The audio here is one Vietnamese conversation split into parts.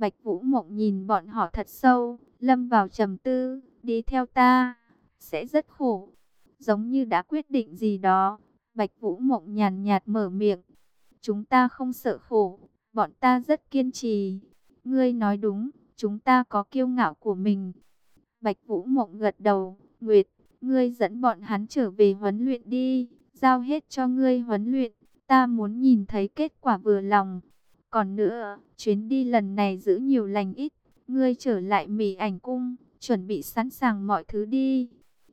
Bạch Vũ Mộng nhìn bọn họ thật sâu, lâm vào trầm tư, đi theo ta, sẽ rất khổ. Giống như đã quyết định gì đó, Bạch Vũ Mộng nhàn nhạt mở miệng. Chúng ta không sợ khổ, bọn ta rất kiên trì. Ngươi nói đúng, chúng ta có kiêu ngạo của mình. Bạch Vũ Mộng gật đầu, Nguyệt, ngươi dẫn bọn hắn trở về huấn luyện đi, giao hết cho ngươi huấn luyện, ta muốn nhìn thấy kết quả vừa lòng. Còn nữa, chuyến đi lần này giữ nhiều lành ít, ngươi trở lại mỉ ảnh cung, chuẩn bị sẵn sàng mọi thứ đi.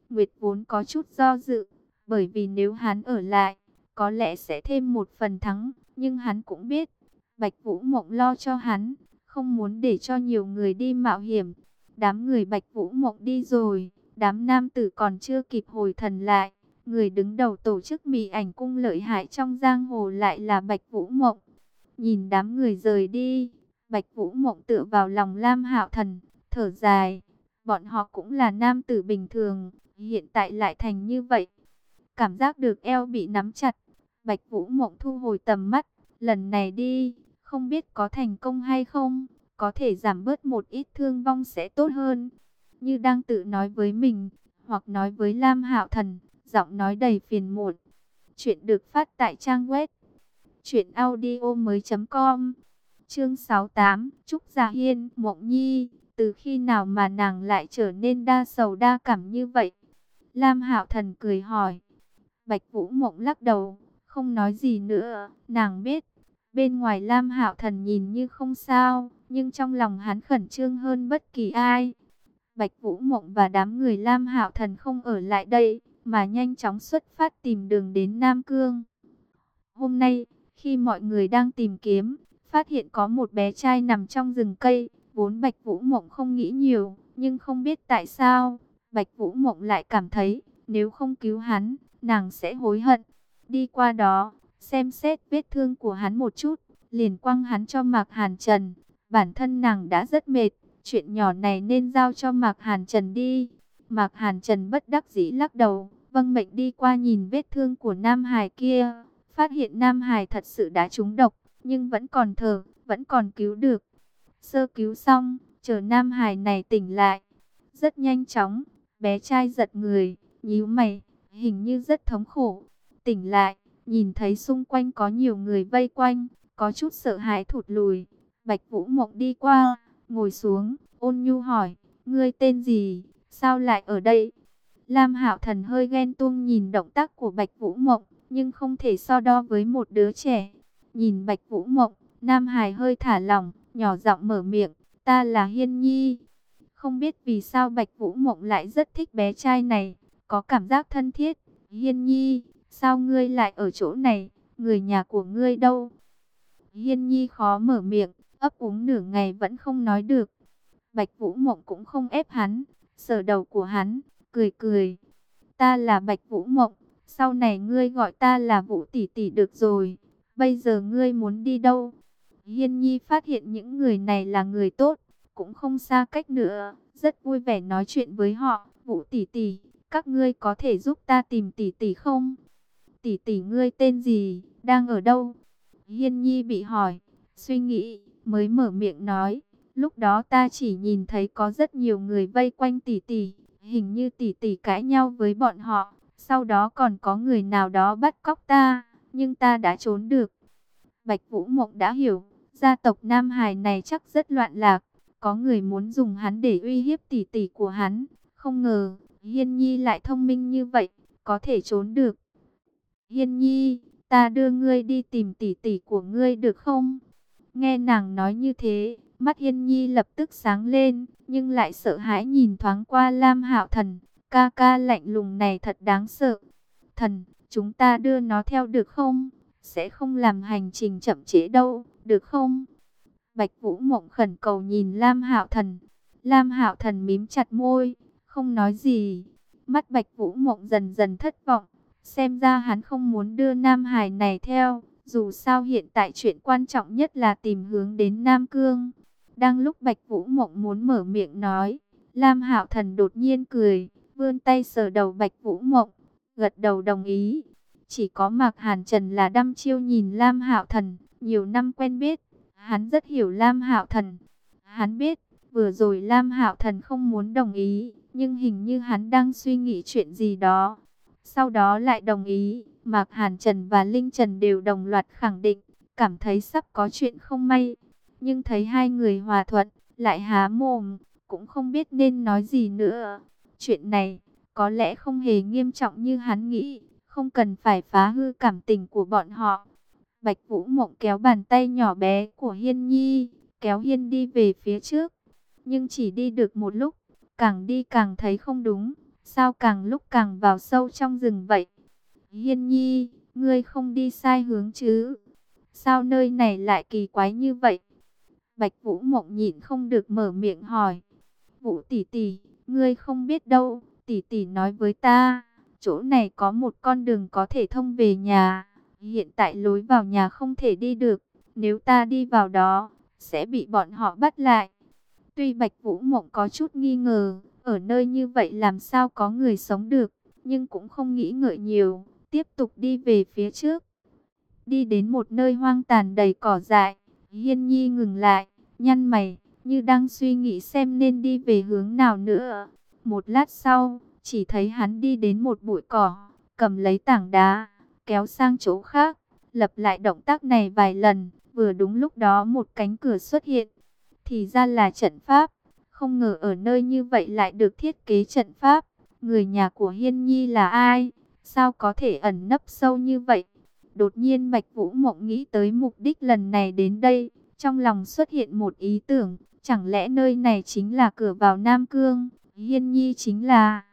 Nguyệt vốn có chút do dự, bởi vì nếu hắn ở lại, có lẽ sẽ thêm một phần thắng, nhưng hắn cũng biết, Bạch Vũ Mộng lo cho hắn, không muốn để cho nhiều người đi mạo hiểm. Đám người Bạch Vũ Mộng đi rồi, đám nam tử còn chưa kịp hồi thần lại. Người đứng đầu tổ chức mị ảnh cung lợi hại trong giang hồ lại là Bạch Vũ Mộng. Nhìn đám người rời đi, Bạch Vũ Mộng tựa vào lòng Lam Hạo Thần, thở dài. Bọn họ cũng là nam tử bình thường, hiện tại lại thành như vậy. Cảm giác được eo bị nắm chặt, Bạch Vũ Mộng thu hồi tầm mắt, lần này đi, không biết có thành công hay không, có thể giảm bớt một ít thương vong sẽ tốt hơn. Như đang tự nói với mình, hoặc nói với Lam Hạo Thần, giọng nói đầy phiền muộn. Chuyện được phát tại trang web truyệnaudiomoi.com. Chương 68, Trúc Gia Hiên, Mộng Nhi, từ khi nào mà nàng lại trở nên đa sầu đa cảm như vậy? Lam Hạo Thần cười hỏi. Bạch Vũ Mộng lắc đầu, không nói gì nữa, nàng biết Bên ngoài Lam Hạo Thần nhìn như không sao, nhưng trong lòng hắn khẩn trương hơn bất kỳ ai. Bạch Vũ Mộng và đám người Lam Hạo Thần không ở lại đây, mà nhanh chóng xuất phát tìm đường đến Nam Cương. Hôm nay, khi mọi người đang tìm kiếm, phát hiện có một bé trai nằm trong rừng cây, vốn Bạch Vũ Mộng không nghĩ nhiều, nhưng không biết tại sao, Bạch Vũ Mộng lại cảm thấy, nếu không cứu hắn, nàng sẽ hối hận. Đi qua đó, xem xét vết thương của hắn một chút, liền quăng hắn cho Mạc Hàn Trần. Bản thân nàng đã rất mệt, chuyện nhỏ này nên giao cho Mạc Hàn Trần đi. Mạc Hàn Trần bất đắc dĩ lắc đầu, vâng mệnh đi qua nhìn vết thương của Nam Hải kia. Phát hiện Nam Hải thật sự đã trúng độc, nhưng vẫn còn thở, vẫn còn cứu được. Sơ cứu xong, chờ Nam Hải này tỉnh lại. Rất nhanh chóng, bé trai giật người, nhíu mày, hình như rất thống khổ. Tỉnh lại, Nhìn thấy xung quanh có nhiều người vây quanh, có chút sợ hãi thụt lùi. Bạch Vũ Mộng đi qua, ngồi xuống, ôn nhu hỏi, ngươi tên gì, sao lại ở đây? Lam Hạo Thần hơi ghen tuông nhìn động tác của Bạch Vũ Mộng, nhưng không thể so đo với một đứa trẻ. Nhìn Bạch Vũ Mộng, Nam Hải hơi thả lỏng, nhỏ giọng mở miệng, ta là Hiên Nhi. Không biết vì sao Bạch Vũ Mộng lại rất thích bé trai này, có cảm giác thân thiết. Hiên Nhi, Sao ngươi lại ở chỗ này? Người nhà của ngươi đâu? Hiên Nhi khó mở miệng, ấp úng nửa ngày vẫn không nói được. Bạch Vũ Mộng cũng không ép hắn, sờ đầu của hắn, cười cười. Ta là Bạch Vũ Mộng, sau này ngươi gọi ta là Vũ Tỷ Tỷ được rồi. Bây giờ ngươi muốn đi đâu? Hiên Nhi phát hiện những người này là người tốt, cũng không xa cách nữa, rất vui vẻ nói chuyện với họ. Vũ Tỷ Tỷ, các ngươi có thể giúp ta tìm Tỷ Tỷ không? tỷ tỷ ngươi tên gì, đang ở đâu? Hiên Nhi bị hỏi, suy nghĩ, mới mở miệng nói, lúc đó ta chỉ nhìn thấy có rất nhiều người vây quanh tỷ tỷ, hình như tỷ tỷ cãi nhau với bọn họ, sau đó còn có người nào đó bắt cóc ta, nhưng ta đã trốn được. Bạch Vũ Mộng đã hiểu, gia tộc Nam Hải này chắc rất loạn lạc, có người muốn dùng hắn để uy hiếp tỷ tỷ của hắn, không ngờ, Hiên Nhi lại thông minh như vậy, có thể trốn được. Hiên nhi, ta đưa ngươi đi tìm tỷ tỷ của ngươi được không? Nghe nàng nói như thế, mắt Hiên nhi lập tức sáng lên, nhưng lại sợ hãi nhìn thoáng qua Lam Hạo Thần. Ca ca lạnh lùng này thật đáng sợ. Thần, chúng ta đưa nó theo được không? Sẽ không làm hành trình chậm trễ đâu, được không? Bạch Vũ Mộng khẩn cầu nhìn Lam Hạo Thần. Lam Hạo Thần mím chặt môi, không nói gì. Mắt Bạch Vũ Mộng dần dần thất vọng. Xem ra hắn không muốn đưa Nam Hải này theo, dù sao hiện tại chuyện quan trọng nhất là tìm hướng đến Nam Cương. Đang lúc Bạch Vũ Mộng muốn mở miệng nói, Lam Hạo Thần đột nhiên cười, vươn tay sờ đầu Bạch Vũ Mộng, gật đầu đồng ý. Chỉ có Mạc Hàn Trần là đăm chiêu nhìn Lam Hạo Thần, nhiều năm quen biết, hắn rất hiểu Lam Hạo Thần. Hắn biết, vừa rồi Lam Hạo Thần không muốn đồng ý, nhưng hình như hắn đang suy nghĩ chuyện gì đó. Sau đó lại đồng ý, Mạc Hàn Trần và Linh Trần đều đồng loạt khẳng định, cảm thấy sắp có chuyện không may. Nhưng thấy hai người hòa thuận, lại há mồm, cũng không biết nên nói gì nữa. Chuyện này, có lẽ không hề nghiêm trọng như hắn nghĩ, không cần phải phá hư cảm tình của bọn họ. Bạch Vũ Mộng kéo bàn tay nhỏ bé của Hiên Nhi, kéo Hiên đi về phía trước. Nhưng chỉ đi được một lúc, càng đi càng thấy không đúng, sao càng lúc càng vào sâu trong rừng vậy? Hiên Nhi, ngươi không đi sai hướng chứ? Sao nơi này lại kỳ quái như vậy? Bạch Vũ Mộng nhịn không được mở miệng hỏi. Vũ tỷ tỷ, ngươi không biết đâu, tỷ tỷ nói với ta, chỗ này có một con đường có thể thông về nhà. Hiện tại lối vào nhà không thể đi được, nếu ta đi vào đó, sẽ bị bọn họ bắt lại. Tuy Bạch Vũ Mộng có chút nghi ngờ, ở nơi như vậy làm sao có người sống được, nhưng cũng không nghĩ ngợi nhiều, tiếp tục đi về phía trước. Đi đến một nơi hoang tàn đầy cỏ dại, Hiên Nhi ngừng lại, nhăn mày, như đang suy nghĩ xem nên đi về hướng nào nữa. Một lát sau, chỉ thấy hắn đi đến một bụi cỏ, cầm lấy tảng đá, kéo sang chỗ khác, lập lại động tác này vài lần, vừa đúng lúc đó một cánh cửa xuất hiện. Thì ra là trận pháp, không ngờ ở nơi như vậy lại được thiết kế trận pháp. Người nhà của Hiên Nhi là ai? Sao có thể ẩn nấp sâu như vậy? Đột nhiên Bạch Vũ Mộng nghĩ tới mục đích lần này đến đây, trong lòng xuất hiện một ý tưởng, chẳng lẽ nơi này chính là cửa vào Nam Cương, Hiên Nhi chính là...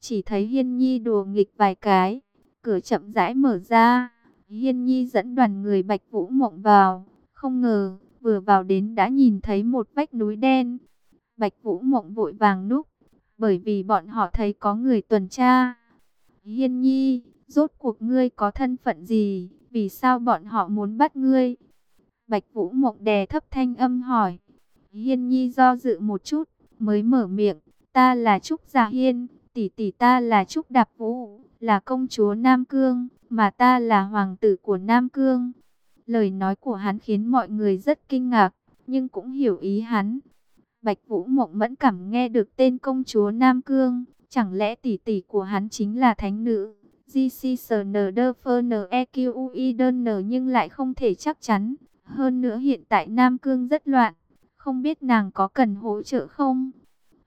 Chỉ thấy Hiên Nhi đùa nghịch vài cái, cửa chậm rãi mở ra, Hiên Nhi dẫn đoàn người Bạch Vũ Mộng vào, không ngờ, vừa vào đến đã nhìn thấy một vách núi đen. Bạch Vũ Mộng vội vàng núp, bởi vì bọn họ thấy có người tuần tra. Hiên Nhi, rốt cuộc ngươi có thân phận gì, vì sao bọn họ muốn bắt ngươi? Bạch Vũ Mộng đè thấp thanh âm hỏi. Hiên Nhi do dự một chút, mới mở miệng, ta là Trúc Gia Hiên, tỷ tỷ ta là Trúc Đạp Vũ, là công chúa Nam Cương, mà ta là hoàng tử của Nam Cương. Lời nói của hắn khiến mọi người rất kinh ngạc, nhưng cũng hiểu ý hắn. Bạch Vũ Mộng mẫn cảm nghe được tên công chúa Nam Cương, chẳng lẽ tỷ tỷ của hắn chính là thánh nữ? GCSNDFNEQUI e nhưng lại không thể chắc chắn. Hơn nữa hiện tại Nam Cương rất loạn, không biết nàng có cần hỗ trợ không?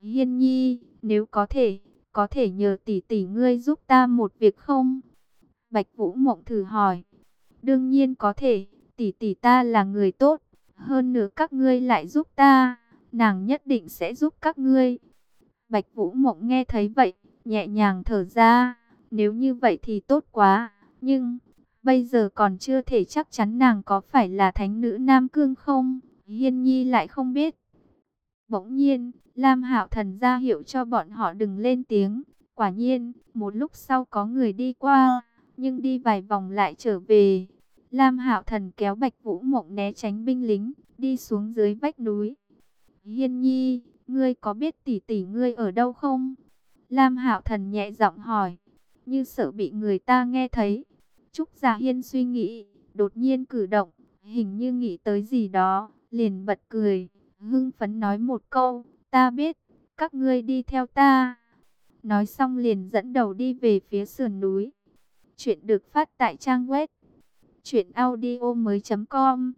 Hiên nhi, nếu có thể, có thể nhờ tỷ tỷ ngươi giúp ta một việc không? Bạch Vũ Mộng thử hỏi. Đương nhiên có thể, tỷ tỷ ta là người tốt, hơn nữa các ngươi lại giúp ta, nàng nhất định sẽ giúp các ngươi. Bạch Vũ Mộng nghe thấy vậy, nhẹ nhàng thở ra, nếu như vậy thì tốt quá, nhưng bây giờ còn chưa thể chắc chắn nàng có phải là thánh nữ Nam Cương không, Hiên Nhi lại không biết. Bỗng nhiên, Lam Hạo Thần ra hiệu cho bọn họ đừng lên tiếng, quả nhiên, một lúc sau có người đi qua, nhưng đi vài vòng lại trở về. Lam Hạo Thần kéo Bạch Vũ Mộng né tránh binh lính, đi xuống dưới vách núi. Hiên Nhi, ngươi có biết tỷ tỷ ngươi ở đâu không? Lam Hạo Thần nhẹ giọng hỏi, như sợ bị người ta nghe thấy. Trúc Gia Hiên suy nghĩ, đột nhiên cử động, hình như nghĩ tới gì đó, liền bật cười, hưng phấn nói một câu, ta biết, các ngươi đi theo ta. Nói xong liền dẫn đầu đi về phía sườn núi. Chuyện được phát tại trang web truyệnaudiomoi.com.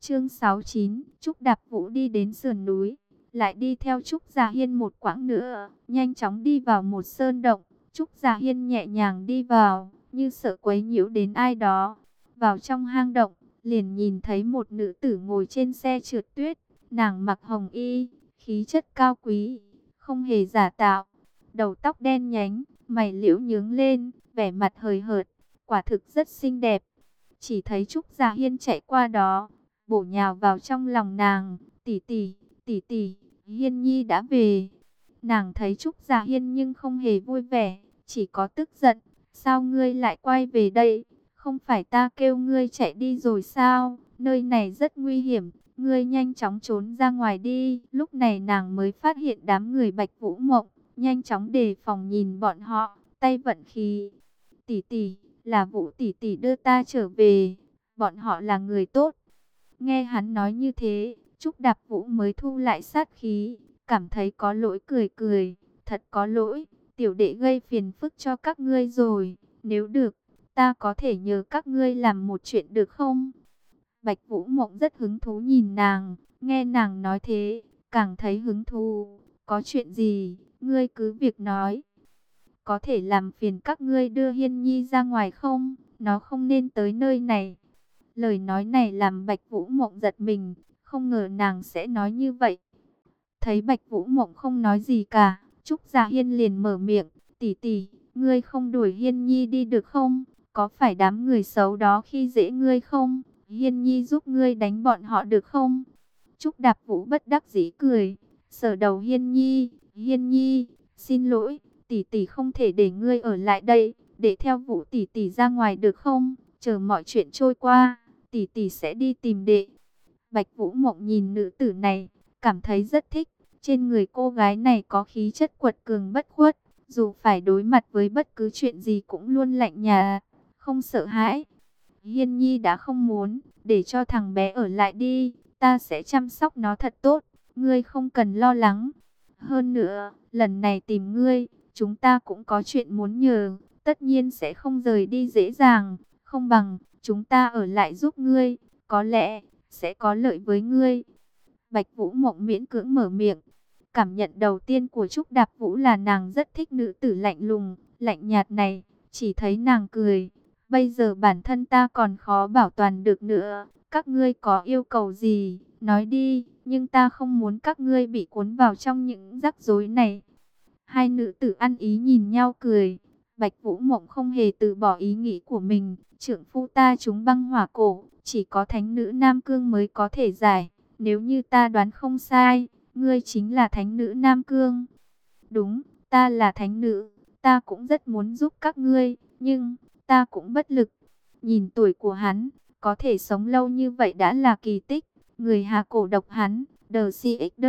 Chương 69, Trúc Đạp Vũ đi đến sườn núi, lại đi theo Trúc Gia Hiên một quãng nữa, nhanh chóng đi vào một sơn động. Trúc Gia Hiên nhẹ nhàng đi vào, như sợ quấy nhiễu đến ai đó. Vào trong hang động, liền nhìn thấy một nữ tử ngồi trên xe trượt tuyết, nàng mặc hồng y, khí chất cao quý, không hề giả tạo, đầu tóc đen nhánh, mày liễu nhướng lên, vẻ mặt hời hợt, quả thực rất xinh đẹp. Chỉ thấy Trúc Gia Hiên chạy qua đó, bổ nhào vào trong lòng nàng, tỷ tỷ, tỷ tỷ, Hiên Nhi đã về. Nàng thấy Trúc Gia Hiên nhưng không hề vui vẻ, chỉ có tức giận, sao ngươi lại quay về đây? Không phải ta kêu ngươi chạy đi rồi sao? Nơi này rất nguy hiểm, ngươi nhanh chóng trốn ra ngoài đi. Lúc này nàng mới phát hiện đám người Bạch Vũ Mộng, nhanh chóng đề phòng nhìn bọn họ, tay vận khí. Tỷ tỷ, là Vũ tỷ tỷ đưa ta trở về, bọn họ là người tốt. Nghe hắn nói như thế, Trúc Đạp Vũ mới thu lại sát khí, cảm thấy có lỗi cười cười, thật có lỗi, tiểu đệ gây phiền phức cho các ngươi rồi, nếu được, ta có thể nhờ các ngươi làm một chuyện được không? Bạch Vũ Mộng rất hứng thú nhìn nàng, nghe nàng nói thế, càng thấy hứng thú, có chuyện gì, ngươi cứ việc nói. Có thể làm phiền các ngươi đưa Hiên Nhi ra ngoài không? Nó không nên tới nơi này. Lời nói này làm Bạch Vũ Mộng giật mình, không ngờ nàng sẽ nói như vậy. Thấy Bạch Vũ Mộng không nói gì cả, Trúc Gia Hiên liền mở miệng, tỷ tỷ, ngươi không đuổi Hiên Nhi đi được không? Có phải đám người xấu đó khi dễ ngươi không? Hiên Nhi giúp ngươi đánh bọn họ được không? Trúc Đạp Vũ bất đắc dĩ cười, sở đầu Hiên Nhi, Hiên Nhi, xin lỗi, tỷ tỷ không thể để ngươi ở lại đây, để theo Vũ tỷ tỷ ra ngoài được không? Chờ mọi chuyện trôi qua, tỷ tỷ sẽ đi tìm đệ. Bạch Vũ Mộng nhìn nữ tử này, cảm thấy rất thích. Trên người cô gái này có khí chất quật cường bất khuất, dù phải đối mặt với bất cứ chuyện gì cũng luôn lạnh nhà, không sợ hãi. Hiên Nhi đã không muốn, để cho thằng bé ở lại đi, ta sẽ chăm sóc nó thật tốt, ngươi không cần lo lắng. Hơn nữa, lần này tìm ngươi, chúng ta cũng có chuyện muốn nhờ, tất nhiên sẽ không rời đi dễ dàng, không bằng chúng ta ở lại giúp ngươi, có lẽ sẽ có lợi với ngươi. Bạch Vũ Mộng miễn cưỡng mở miệng. Cảm nhận đầu tiên của Trúc Đạp Vũ là nàng rất thích nữ tử lạnh lùng, lạnh nhạt này, chỉ thấy nàng cười. Bây giờ bản thân ta còn khó bảo toàn được nữa, các ngươi có yêu cầu gì, nói đi, nhưng ta không muốn các ngươi bị cuốn vào trong những rắc rối này. Hai nữ tử ăn ý nhìn nhau cười, Bạch Vũ Mộng không hề từ bỏ ý nghĩ của mình, trưởng phu ta chúng băng hỏa cổ, chỉ có thánh nữ Nam Cương mới có thể giải, nếu như ta đoán không sai, ngươi chính là thánh nữ Nam Cương. Đúng, ta là thánh nữ, ta cũng rất muốn giúp các ngươi, nhưng ta cũng bất lực. Nhìn tuổi của hắn, có thể sống lâu như vậy đã là kỳ tích. Người Hà cổ độc hắn, The CX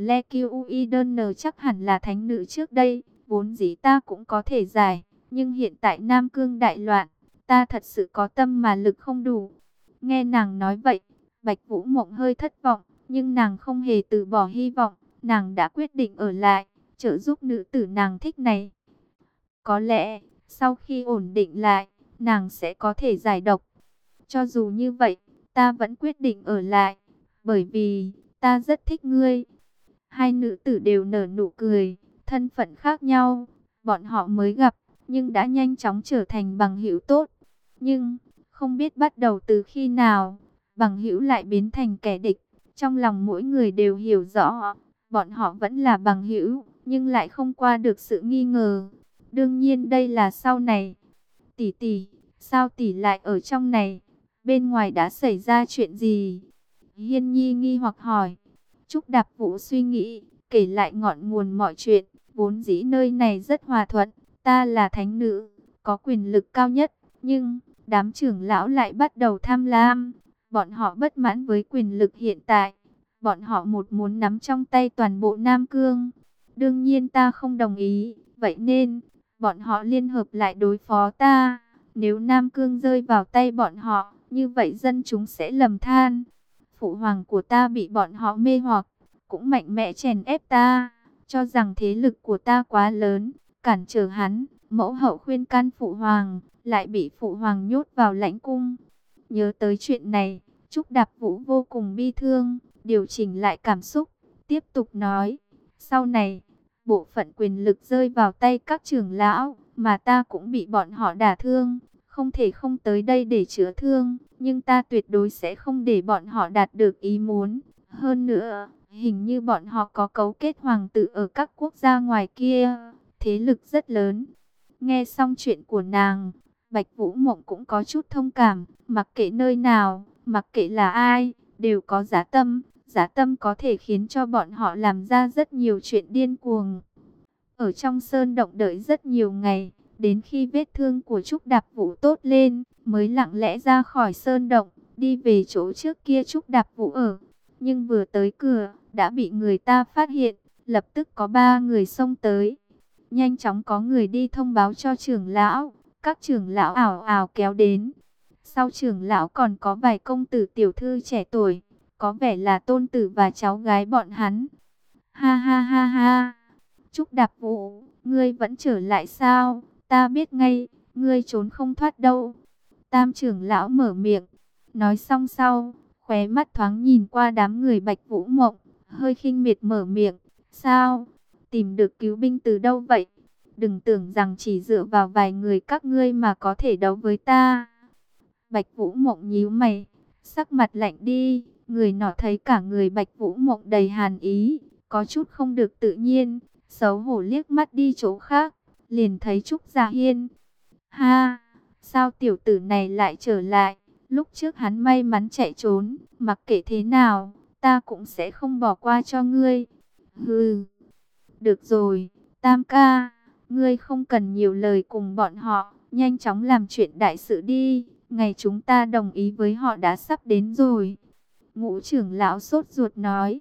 Le đơn chắc hẳn là thánh nữ trước đây, vốn dĩ ta cũng có thể giải, nhưng hiện tại Nam Cương đại loạn, ta thật sự có tâm mà lực không đủ. Nghe nàng nói vậy, Bạch Vũ Mộng hơi thất vọng, nhưng nàng không hề từ bỏ hy vọng, nàng đã quyết định ở lại, trợ giúp nữ tử nàng thích này. Có lẽ, sau khi ổn định lại, nàng sẽ có thể giải độc. Cho dù như vậy, ta vẫn quyết định ở lại, bởi vì ta rất thích ngươi. Hai nữ tử đều nở nụ cười, thân phận khác nhau, bọn họ mới gặp, nhưng đã nhanh chóng trở thành bằng hữu tốt. Nhưng, không biết bắt đầu từ khi nào, bằng hữu lại biến thành kẻ địch. Trong lòng mỗi người đều hiểu rõ, bọn họ vẫn là bằng hữu, nhưng lại không qua được sự nghi ngờ. Đương nhiên đây là sau này. Tỷ tỷ, sao tỷ lại ở trong này? Bên ngoài đã xảy ra chuyện gì? Hiên Nhi nghi hoặc hỏi. Trúc Đạp Vũ suy nghĩ, kể lại ngọn nguồn mọi chuyện. Vốn dĩ nơi này rất hòa thuận, ta là thánh nữ, có quyền lực cao nhất. Nhưng, đám trưởng lão lại bắt đầu tham lam, Bọn họ bất mãn với quyền lực hiện tại. Bọn họ một muốn nắm trong tay toàn bộ Nam Cương. Đương nhiên ta không đồng ý. Vậy nên, bọn họ liên hợp lại đối phó ta. Nếu Nam Cương rơi vào tay bọn họ, như vậy dân chúng sẽ lầm than. Phụ hoàng của ta bị bọn họ mê hoặc, cũng mạnh mẽ chèn ép ta, cho rằng thế lực của ta quá lớn, cản trở hắn. Mẫu hậu khuyên can phụ hoàng, lại bị phụ hoàng nhốt vào lãnh cung. Nhớ tới chuyện này, Trúc Đạp Vũ vô cùng bi thương, điều chỉnh lại cảm xúc, tiếp tục nói, sau này, bộ phận quyền lực rơi vào tay các trưởng lão, mà ta cũng bị bọn họ đả thương, không thể không tới đây để chữa thương, nhưng ta tuyệt đối sẽ không để bọn họ đạt được ý muốn. Hơn nữa, hình như bọn họ có cấu kết hoàng tử ở các quốc gia ngoài kia, thế lực rất lớn. Nghe xong chuyện của nàng, Bạch Vũ Mộng cũng có chút thông cảm, mặc kệ nơi nào, mặc kệ là ai, đều có giá tâm. Giá tâm có thể khiến cho bọn họ làm ra rất nhiều chuyện điên cuồng. Ở trong sơn động đợi rất nhiều ngày, đến khi vết thương của Trúc Đạp Vũ tốt lên, mới lặng lẽ ra khỏi sơn động, đi về chỗ trước kia Trúc Đạp Vũ ở. Nhưng vừa tới cửa, đã bị người ta phát hiện, lập tức có ba người xông tới. Nhanh chóng có người đi thông báo cho trưởng lão, các trưởng lão ảo ảo kéo đến. Sau trưởng lão còn có vài công tử tiểu thư trẻ tuổi, có vẻ là tôn tử và cháu gái bọn hắn. Ha ha ha ha, Trúc Đạp Vũ, ngươi vẫn trở lại sao? Ta biết ngay, ngươi trốn không thoát đâu. Tam trưởng lão mở miệng, nói xong sau, khóe mắt thoáng nhìn qua đám người Bạch Vũ Mộng, hơi khinh miệt mở miệng, sao? Tìm được cứu binh từ đâu vậy? Đừng tưởng rằng chỉ dựa vào vài người các ngươi mà có thể đấu với ta. Bạch Vũ Mộng nhíu mày, sắc mặt lạnh đi, người nọ thấy cả người Bạch Vũ Mộng đầy hàn ý, có chút không được tự nhiên, xấu hổ liếc mắt đi chỗ khác, liền thấy Trúc Gia Hiên. Ha, sao tiểu tử này lại trở lại? Lúc trước hắn may mắn chạy trốn, mặc kệ thế nào, ta cũng sẽ không bỏ qua cho ngươi. Hừ, được rồi, Tam ca, ngươi không cần nhiều lời cùng bọn họ, nhanh chóng làm chuyện đại sự đi. Ngày chúng ta đồng ý với họ đã sắp đến rồi. Ngũ trưởng lão sốt ruột nói,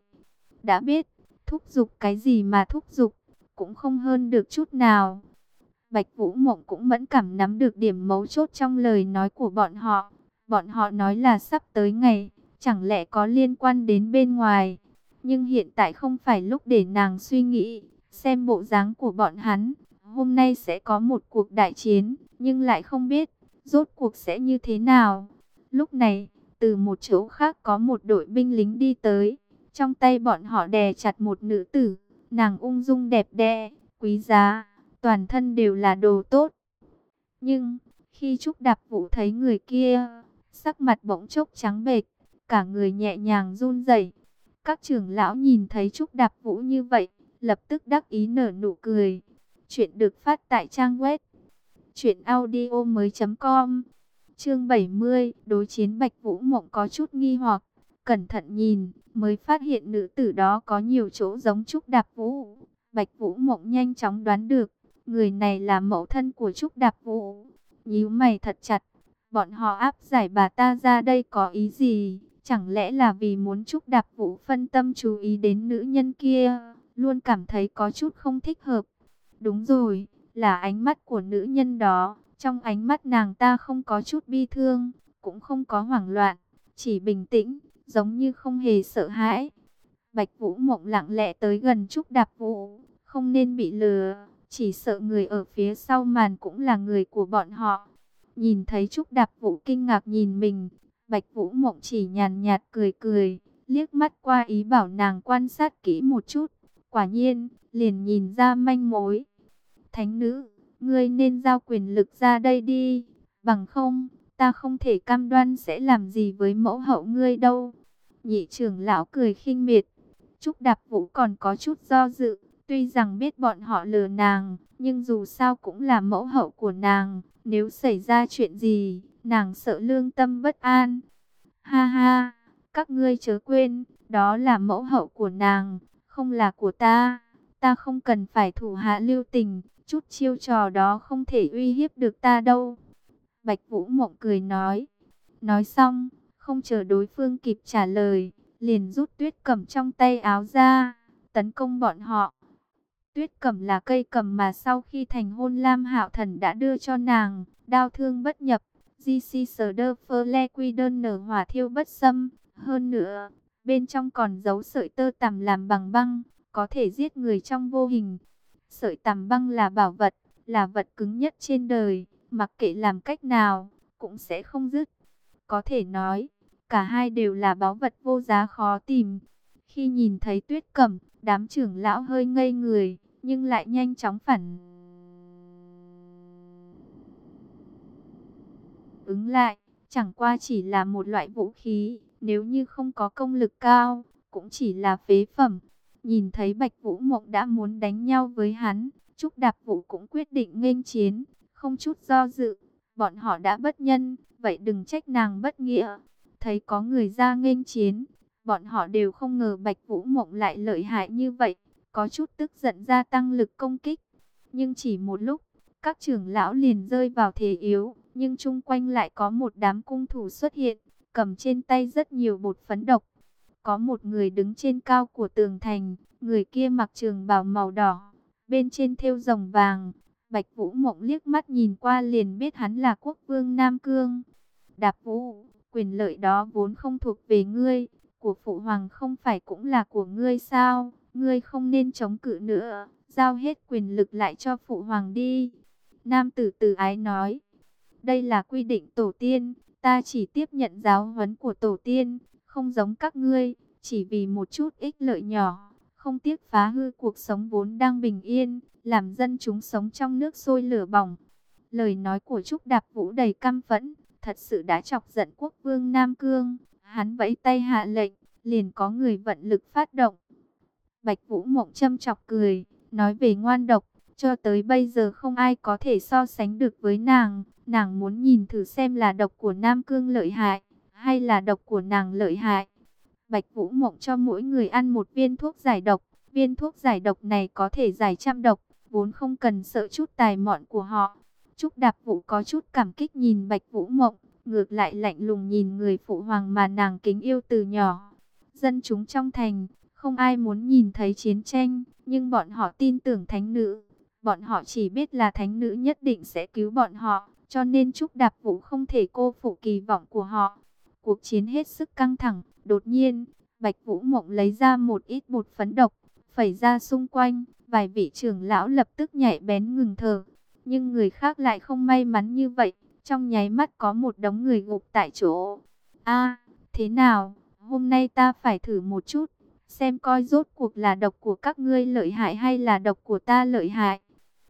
đã biết, thúc giục cái gì mà thúc giục, cũng không hơn được chút nào. Bạch Vũ Mộng cũng mẫn cảm nắm được điểm mấu chốt trong lời nói của bọn họ. Bọn họ nói là sắp tới ngày, chẳng lẽ có liên quan đến bên ngoài. Nhưng hiện tại không phải lúc để nàng suy nghĩ, xem bộ dáng của bọn hắn. Hôm nay sẽ có một cuộc đại chiến, nhưng lại không biết, rốt cuộc sẽ như thế nào. Lúc này, từ một chỗ khác có một đội binh lính đi tới. Trong tay bọn họ đè chặt một nữ tử, nàng ung dung đẹp đẽ, quý giá, toàn thân đều là đồ tốt. Nhưng, khi Trúc Đạp Vũ thấy người kia, sắc mặt bỗng chốc trắng bệch, cả người nhẹ nhàng run rẩy. Các trưởng lão nhìn thấy Trúc Đạp Vũ như vậy, lập tức đắc ý nở nụ cười. Chuyện được phát tại trang web truyệnaudiomoi.com. Chương 70, đối chiến Bạch Vũ Mộng có chút nghi hoặc, cẩn thận nhìn, mới phát hiện nữ tử đó có nhiều chỗ giống Trúc Đạp Vũ. Bạch Vũ Mộng nhanh chóng đoán được, người này là mẫu thân của Trúc Đạp Vũ. Nhíu mày thật chặt, bọn họ áp giải bà ta ra đây có ý gì? Chẳng lẽ là vì muốn Trúc Đạp Vũ phân tâm chú ý đến nữ nhân kia, luôn cảm thấy có chút không thích hợp. Đúng rồi, là ánh mắt của nữ nhân đó, trong ánh mắt nàng ta không có chút bi thương, cũng không có hoảng loạn, chỉ bình tĩnh, giống như không hề sợ hãi. Bạch Vũ Mộng lặng lẽ tới gần Trúc Đạp Vũ, không nên bị lừa, chỉ sợ người ở phía sau màn cũng là người của bọn họ. Nhìn thấy Trúc Đạp Vũ kinh ngạc nhìn mình, Bạch Vũ Mộng chỉ nhàn nhạt cười cười, liếc mắt qua ý bảo nàng quan sát kỹ một chút. Quả nhiên, liền nhìn ra manh mối. Thánh nữ, ngươi nên giao quyền lực ra đây đi, bằng không, ta không thể cam đoan sẽ làm gì với mẫu hậu ngươi đâu. Nhị trưởng lão cười khinh miệt, Trúc Đạp Vũ còn có chút do dự, tuy rằng biết bọn họ lừa nàng, nhưng dù sao cũng là mẫu hậu của nàng, nếu xảy ra chuyện gì, nàng sợ lương tâm bất an. Ha ha, các ngươi chớ quên, đó là mẫu hậu của nàng, không là của ta. Ta không cần phải thủ hạ lưu tình, chút chiêu trò đó không thể uy hiếp được ta đâu. Bạch Vũ Mộng cười nói. Nói xong, không chờ đối phương kịp trả lời, liền rút tuyết cầm trong tay áo ra, tấn công bọn họ. Tuyết cầm là cây cầm mà sau khi thành hôn Lam Hạo Thần đã đưa cho nàng, đau thương bất nhập, GC Sờ Phơ le Quy đơn nở hỏa thiêu bất xâm. Hơn nữa, bên trong còn giấu sợi tơ tằm làm bằng băng, có thể giết người trong vô hình. Sợi tằm băng là bảo vật, là vật cứng nhất trên đời, mặc kệ làm cách nào, cũng sẽ không dứt. Có thể nói, cả hai đều là báu vật vô giá khó tìm. Khi nhìn thấy tuyết cẩm, đám trưởng lão hơi ngây người, nhưng lại nhanh chóng phản ứng lại, chẳng qua chỉ là một loại vũ khí, nếu như không có công lực cao, cũng chỉ là phế phẩm. Nhìn thấy Bạch Vũ Mộng đã muốn đánh nhau với hắn, Trúc Đạp Vũ cũng quyết định nghênh chiến, không chút do dự. Bọn họ đã bất nhân, vậy đừng trách nàng bất nghĩa. Thấy có người ra nghênh chiến, bọn họ đều không ngờ Bạch Vũ Mộng lại lợi hại như vậy, có chút tức giận gia tăng lực công kích. Nhưng chỉ một lúc, các trưởng lão liền rơi vào thế yếu, nhưng chung quanh lại có một đám cung thủ xuất hiện, cầm trên tay rất nhiều bột phấn độc. Có một người đứng trên cao của tường thành, người kia mặc trường bào màu đỏ, bên trên thêu rồng vàng. Bạch Vũ Mộng liếc mắt nhìn qua liền biết hắn là quốc vương Nam Cương. Đạp Vũ, quyền lợi đó vốn không thuộc về ngươi, của phụ hoàng không phải cũng là của ngươi sao? Ngươi không nên chống cự nữa, giao hết quyền lực lại cho phụ hoàng đi. Nam tử tử ái nói, đây là quy định tổ tiên, ta chỉ tiếp nhận giáo huấn của tổ tiên, không giống các ngươi, chỉ vì một chút ích lợi nhỏ, không tiếc phá hư cuộc sống vốn đang bình yên, làm dân chúng sống trong nước sôi lửa bỏng. Lời nói của Trúc Đạp Vũ đầy căm phẫn, thật sự đã chọc giận quốc vương Nam Cương. Hắn vẫy tay hạ lệnh, liền có người vận lực phát động. Bạch Vũ Mộng châm chọc cười, nói về ngoan độc, cho tới bây giờ không ai có thể so sánh được với nàng. Nàng muốn nhìn thử xem là độc của Nam Cương lợi hại, hay là độc của nàng lợi hại. Bạch Vũ Mộng cho mỗi người ăn một viên thuốc giải độc. Viên thuốc giải độc này có thể giải trăm độc, vốn không cần sợ chút tài mọn của họ. Trúc Đạp Vũ có chút cảm kích nhìn Bạch Vũ Mộng, ngược lại lạnh lùng nhìn người phụ hoàng mà nàng kính yêu từ nhỏ. Dân chúng trong thành, không ai muốn nhìn thấy chiến tranh, nhưng bọn họ tin tưởng thánh nữ. Bọn họ chỉ biết là thánh nữ nhất định sẽ cứu bọn họ, cho nên Trúc Đạp Vũ không thể cô phụ kỳ vọng của họ. Cuộc chiến hết sức căng thẳng, đột nhiên, Bạch Vũ Mộng lấy ra một ít bột phấn độc, phẩy ra xung quanh, vài vị trưởng lão lập tức nhảy bén ngừng thở. Nhưng người khác lại không may mắn như vậy, trong nháy mắt có một đống người gục tại chỗ. A, thế nào, hôm nay ta phải thử một chút, xem coi rốt cuộc là độc của các ngươi lợi hại hay là độc của ta lợi hại.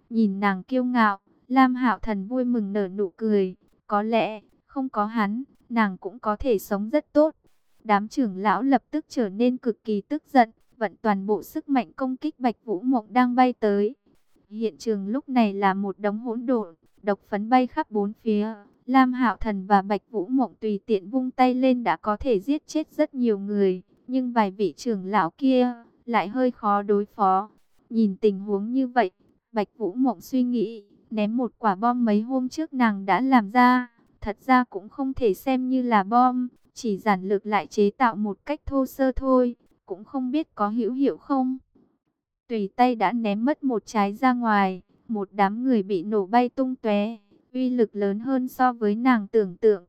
Nhìn nàng kiêu ngạo, Lam Hạo Thần vui mừng nở nụ cười, có lẽ không có hắn, nàng cũng có thể sống rất tốt. Đám trưởng lão lập tức trở nên cực kỳ tức giận, vận toàn bộ sức mạnh công kích Bạch Vũ Mộng đang bay tới. Hiện trường lúc này là một đống hỗn độn, độc phấn bay khắp bốn phía. Lam Hạo Thần và Bạch Vũ Mộng tùy tiện vung tay lên đã có thể giết chết rất nhiều người, nhưng vài vị trưởng lão kia lại hơi khó đối phó. Nhìn tình huống như vậy, Bạch Vũ Mộng suy nghĩ, ném một quả bom mấy hôm trước nàng đã làm ra, thật ra cũng không thể xem như là bom, chỉ giản lược lại chế tạo một cách thô sơ thôi, cũng không biết có hữu hiệu không. Tùy tay đã ném mất một trái ra ngoài, một đám người bị nổ bay tung tóe, uy lực lớn hơn so với nàng tưởng tượng.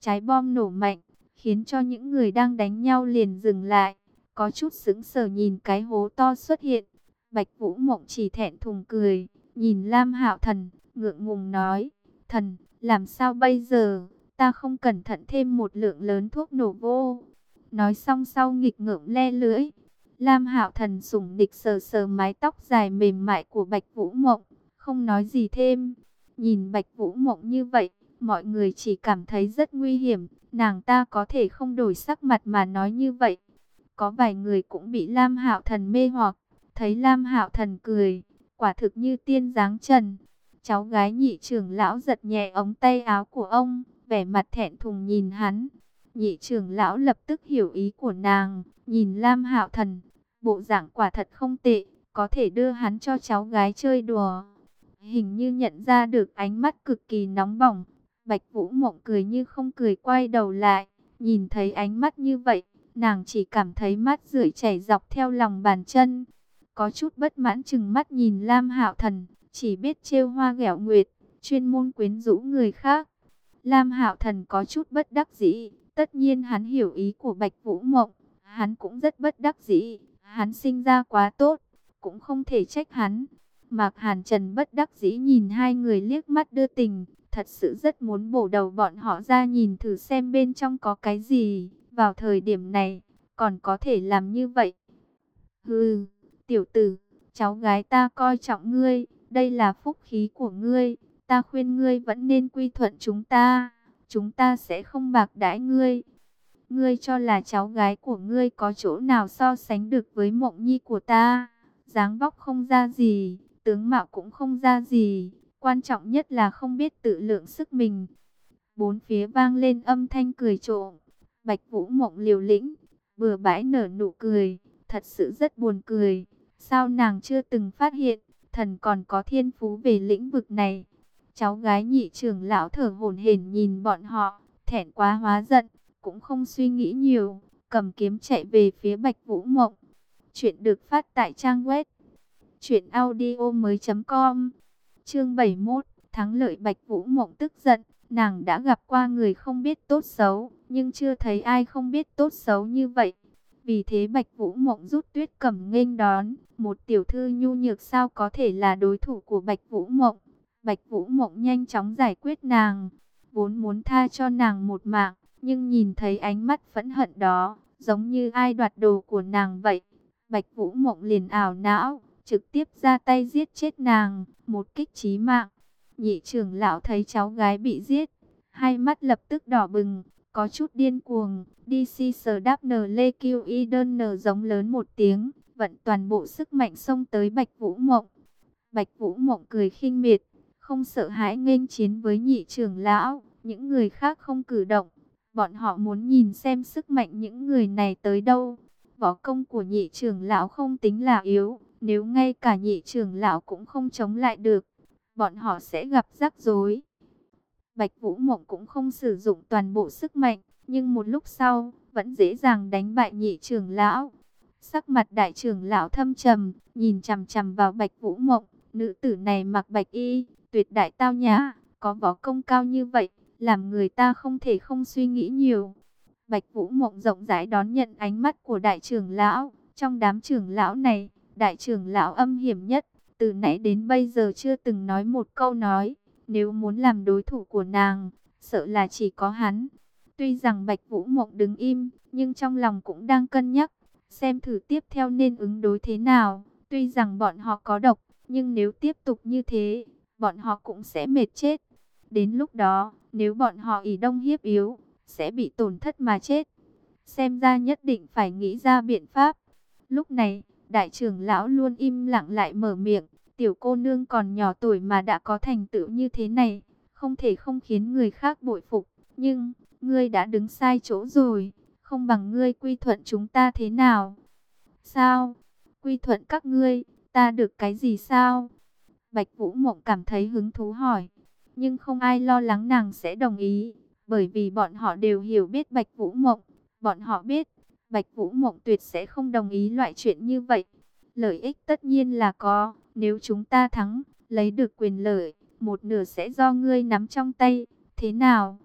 Trái bom nổ mạnh, khiến cho những người đang đánh nhau liền dừng lại, có chút sững sờ nhìn cái hố to xuất hiện. Bạch Vũ Mộng chỉ thẹn thùng cười, nhìn Lam Hạo Thần, ngượng ngùng nói: "Thần, làm sao bây giờ? Ta không cẩn thận thêm một lượng lớn thuốc nổ vô." Nói xong sau nghịch ngợm le lưỡi, Lam Hạo Thần sủng nịch sờ sờ mái tóc dài mềm mại của Bạch Vũ Mộng, không nói gì thêm. Nhìn Bạch Vũ Mộng như vậy, mọi người chỉ cảm thấy rất nguy hiểm, nàng ta có thể không đổi sắc mặt mà nói như vậy. Có vài người cũng bị Lam Hạo Thần mê hoặc, thấy Lam Hạo Thần cười, quả thực như tiên dáng trần. Cháu gái nhị trưởng lão giật nhẹ ống tay áo của ông, vẻ mặt thẹn thùng nhìn hắn. Nhị trưởng lão lập tức hiểu ý của nàng, nhìn Lam Hạo Thần, bộ dạng quả thật không tệ, có thể đưa hắn cho cháu gái chơi đùa. Hình như nhận ra được ánh mắt cực kỳ nóng bỏng, Bạch Vũ Mộng cười như không cười quay đầu lại, nhìn thấy ánh mắt như vậy, nàng chỉ cảm thấy mắt rưỡi chảy dọc theo lòng bàn chân. Có chút bất mãn chừng mắt nhìn Lam Hạo Thần, chỉ biết trêu hoa ghẹo nguyệt, chuyên môn quyến rũ người khác. Lam Hạo Thần có chút bất đắc dĩ, tất nhiên hắn hiểu ý của Bạch Vũ Mộng, hắn cũng rất bất đắc dĩ, hắn sinh ra quá tốt, cũng không thể trách hắn. Mạc Hàn Trần bất đắc dĩ nhìn hai người liếc mắt đưa tình, thật sự rất muốn bổ đầu bọn họ ra nhìn thử xem bên trong có cái gì, vào thời điểm này, còn có thể làm như vậy. Hừ, tiểu tử, cháu gái ta coi trọng ngươi, đây là phúc khí của ngươi, ta khuyên ngươi vẫn nên quy thuận chúng ta, chúng ta sẽ không bạc đãi ngươi. Ngươi cho là cháu gái của ngươi có chỗ nào so sánh được với mộng nhi của ta, dáng vóc không ra gì, tướng mạo cũng không ra gì, quan trọng nhất là không biết tự lượng sức mình. Bốn phía vang lên âm thanh cười trộm, bạch vũ mộng liều lĩnh, bừa bãi nở nụ cười, thật sự rất buồn cười. Sao nàng chưa từng phát hiện, thần còn có thiên phú về lĩnh vực này. Cháu gái nhị trưởng lão thở hổn hển nhìn bọn họ, thẹn quá hóa giận, cũng không suy nghĩ nhiều, cầm kiếm chạy về phía Bạch Vũ Mộng. Chuyện được phát tại trang web truyệnaudiomoi.com. Chương 71, thắng lợi Bạch Vũ Mộng tức giận, nàng đã gặp qua người không biết tốt xấu, nhưng chưa thấy ai không biết tốt xấu như vậy. Vì thế Bạch Vũ Mộng rút tuyết cẩm nghênh đón, một tiểu thư nhu nhược sao có thể là đối thủ của Bạch Vũ Mộng. Bạch Vũ Mộng nhanh chóng giải quyết nàng, vốn muốn tha cho nàng một mạng, nhưng nhìn thấy ánh mắt phẫn hận đó, giống như ai đoạt đồ của nàng vậy. Bạch Vũ Mộng liền ảo não, trực tiếp ra tay giết chết nàng, một kích chí mạng. Nhị trưởng lão thấy cháu gái bị giết, hai mắt lập tức đỏ bừng, có chút điên cuồng. DC sờ đáp nờ lê kiêu y đơn nờ giống lớn một tiếng, vận toàn bộ sức mạnh xông tới Bạch Vũ Mộng. Bạch Vũ Mộng cười khinh miệt, không sợ hãi nghênh chiến với nhị trưởng lão, những người khác không cử động. Bọn họ muốn nhìn xem sức mạnh những người này tới đâu. Võ công của nhị trưởng lão không tính là yếu, nếu ngay cả nhị trưởng lão cũng không chống lại được, bọn họ sẽ gặp rắc rối. Bạch Vũ Mộng cũng không sử dụng toàn bộ sức mạnh, nhưng một lúc sau, vẫn dễ dàng đánh bại nhị trưởng lão. Sắc mặt đại trưởng lão thâm trầm, nhìn chằm chằm vào Bạch Vũ Mộng, nữ tử này mặc bạch y, tuyệt đại tao nhã, có võ công cao như vậy, làm người ta không thể không suy nghĩ nhiều. Bạch Vũ Mộng rộng rãi đón nhận ánh mắt của đại trưởng lão, trong đám trưởng lão này, đại trưởng lão âm hiểm nhất, từ nãy đến bây giờ chưa từng nói một câu nói, nếu muốn làm đối thủ của nàng, sợ là chỉ có hắn. Tuy rằng Bạch Vũ Mộng đứng im, nhưng trong lòng cũng đang cân nhắc, xem thử tiếp theo nên ứng đối thế nào. Tuy rằng bọn họ có độc, nhưng nếu tiếp tục như thế, bọn họ cũng sẽ mệt chết. Đến lúc đó, nếu bọn họ ỉ đông hiếp yếu, sẽ bị tổn thất mà chết. Xem ra nhất định phải nghĩ ra biện pháp. Lúc này, đại trưởng lão luôn im lặng lại mở miệng. Tiểu cô nương còn nhỏ tuổi mà đã có thành tựu như thế này, không thể không khiến người khác bội phục. Nhưng, ngươi đã đứng sai chỗ rồi, không bằng ngươi quy thuận chúng ta thế nào? Sao? Quy thuận các ngươi, ta được cái gì sao? Bạch Vũ Mộng cảm thấy hứng thú hỏi, nhưng không ai lo lắng nàng sẽ đồng ý, bởi vì bọn họ đều hiểu biết Bạch Vũ Mộng. Bọn họ biết, Bạch Vũ Mộng tuyệt sẽ không đồng ý loại chuyện như vậy. Lợi ích tất nhiên là có, nếu chúng ta thắng, lấy được quyền lợi, một nửa sẽ do ngươi nắm trong tay, thế nào?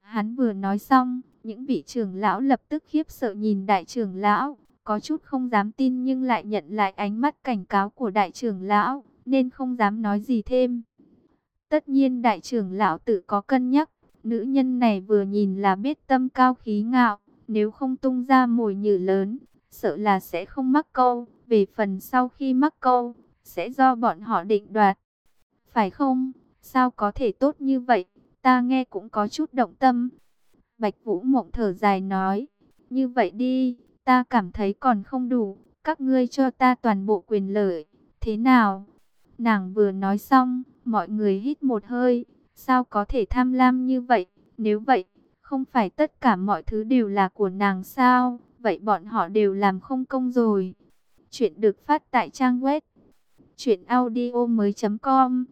Hắn vừa nói xong, những vị trưởng lão lập tức khiếp sợ nhìn đại trưởng lão, có chút không dám tin nhưng lại nhận lại ánh mắt cảnh cáo của đại trưởng lão, nên không dám nói gì thêm. Tất nhiên đại trưởng lão tự có cân nhắc, nữ nhân này vừa nhìn là biết tâm cao khí ngạo, nếu không tung ra mồi nhử lớn, sợ là sẽ không mắc câu, về phần sau khi mắc câu, sẽ do bọn họ định đoạt. Phải không? Sao có thể tốt như vậy? Ta nghe cũng có chút động tâm. Bạch Vũ Mộng thở dài nói, như vậy đi, ta cảm thấy còn không đủ, các ngươi cho ta toàn bộ quyền lợi, thế nào? Nàng vừa nói xong, mọi người hít một hơi, sao có thể tham lam như vậy? Nếu vậy, không phải tất cả mọi thứ đều là của nàng sao? Vậy bọn họ đều làm không công rồi. Chuyện được phát tại trang web Chuyện audio mới com.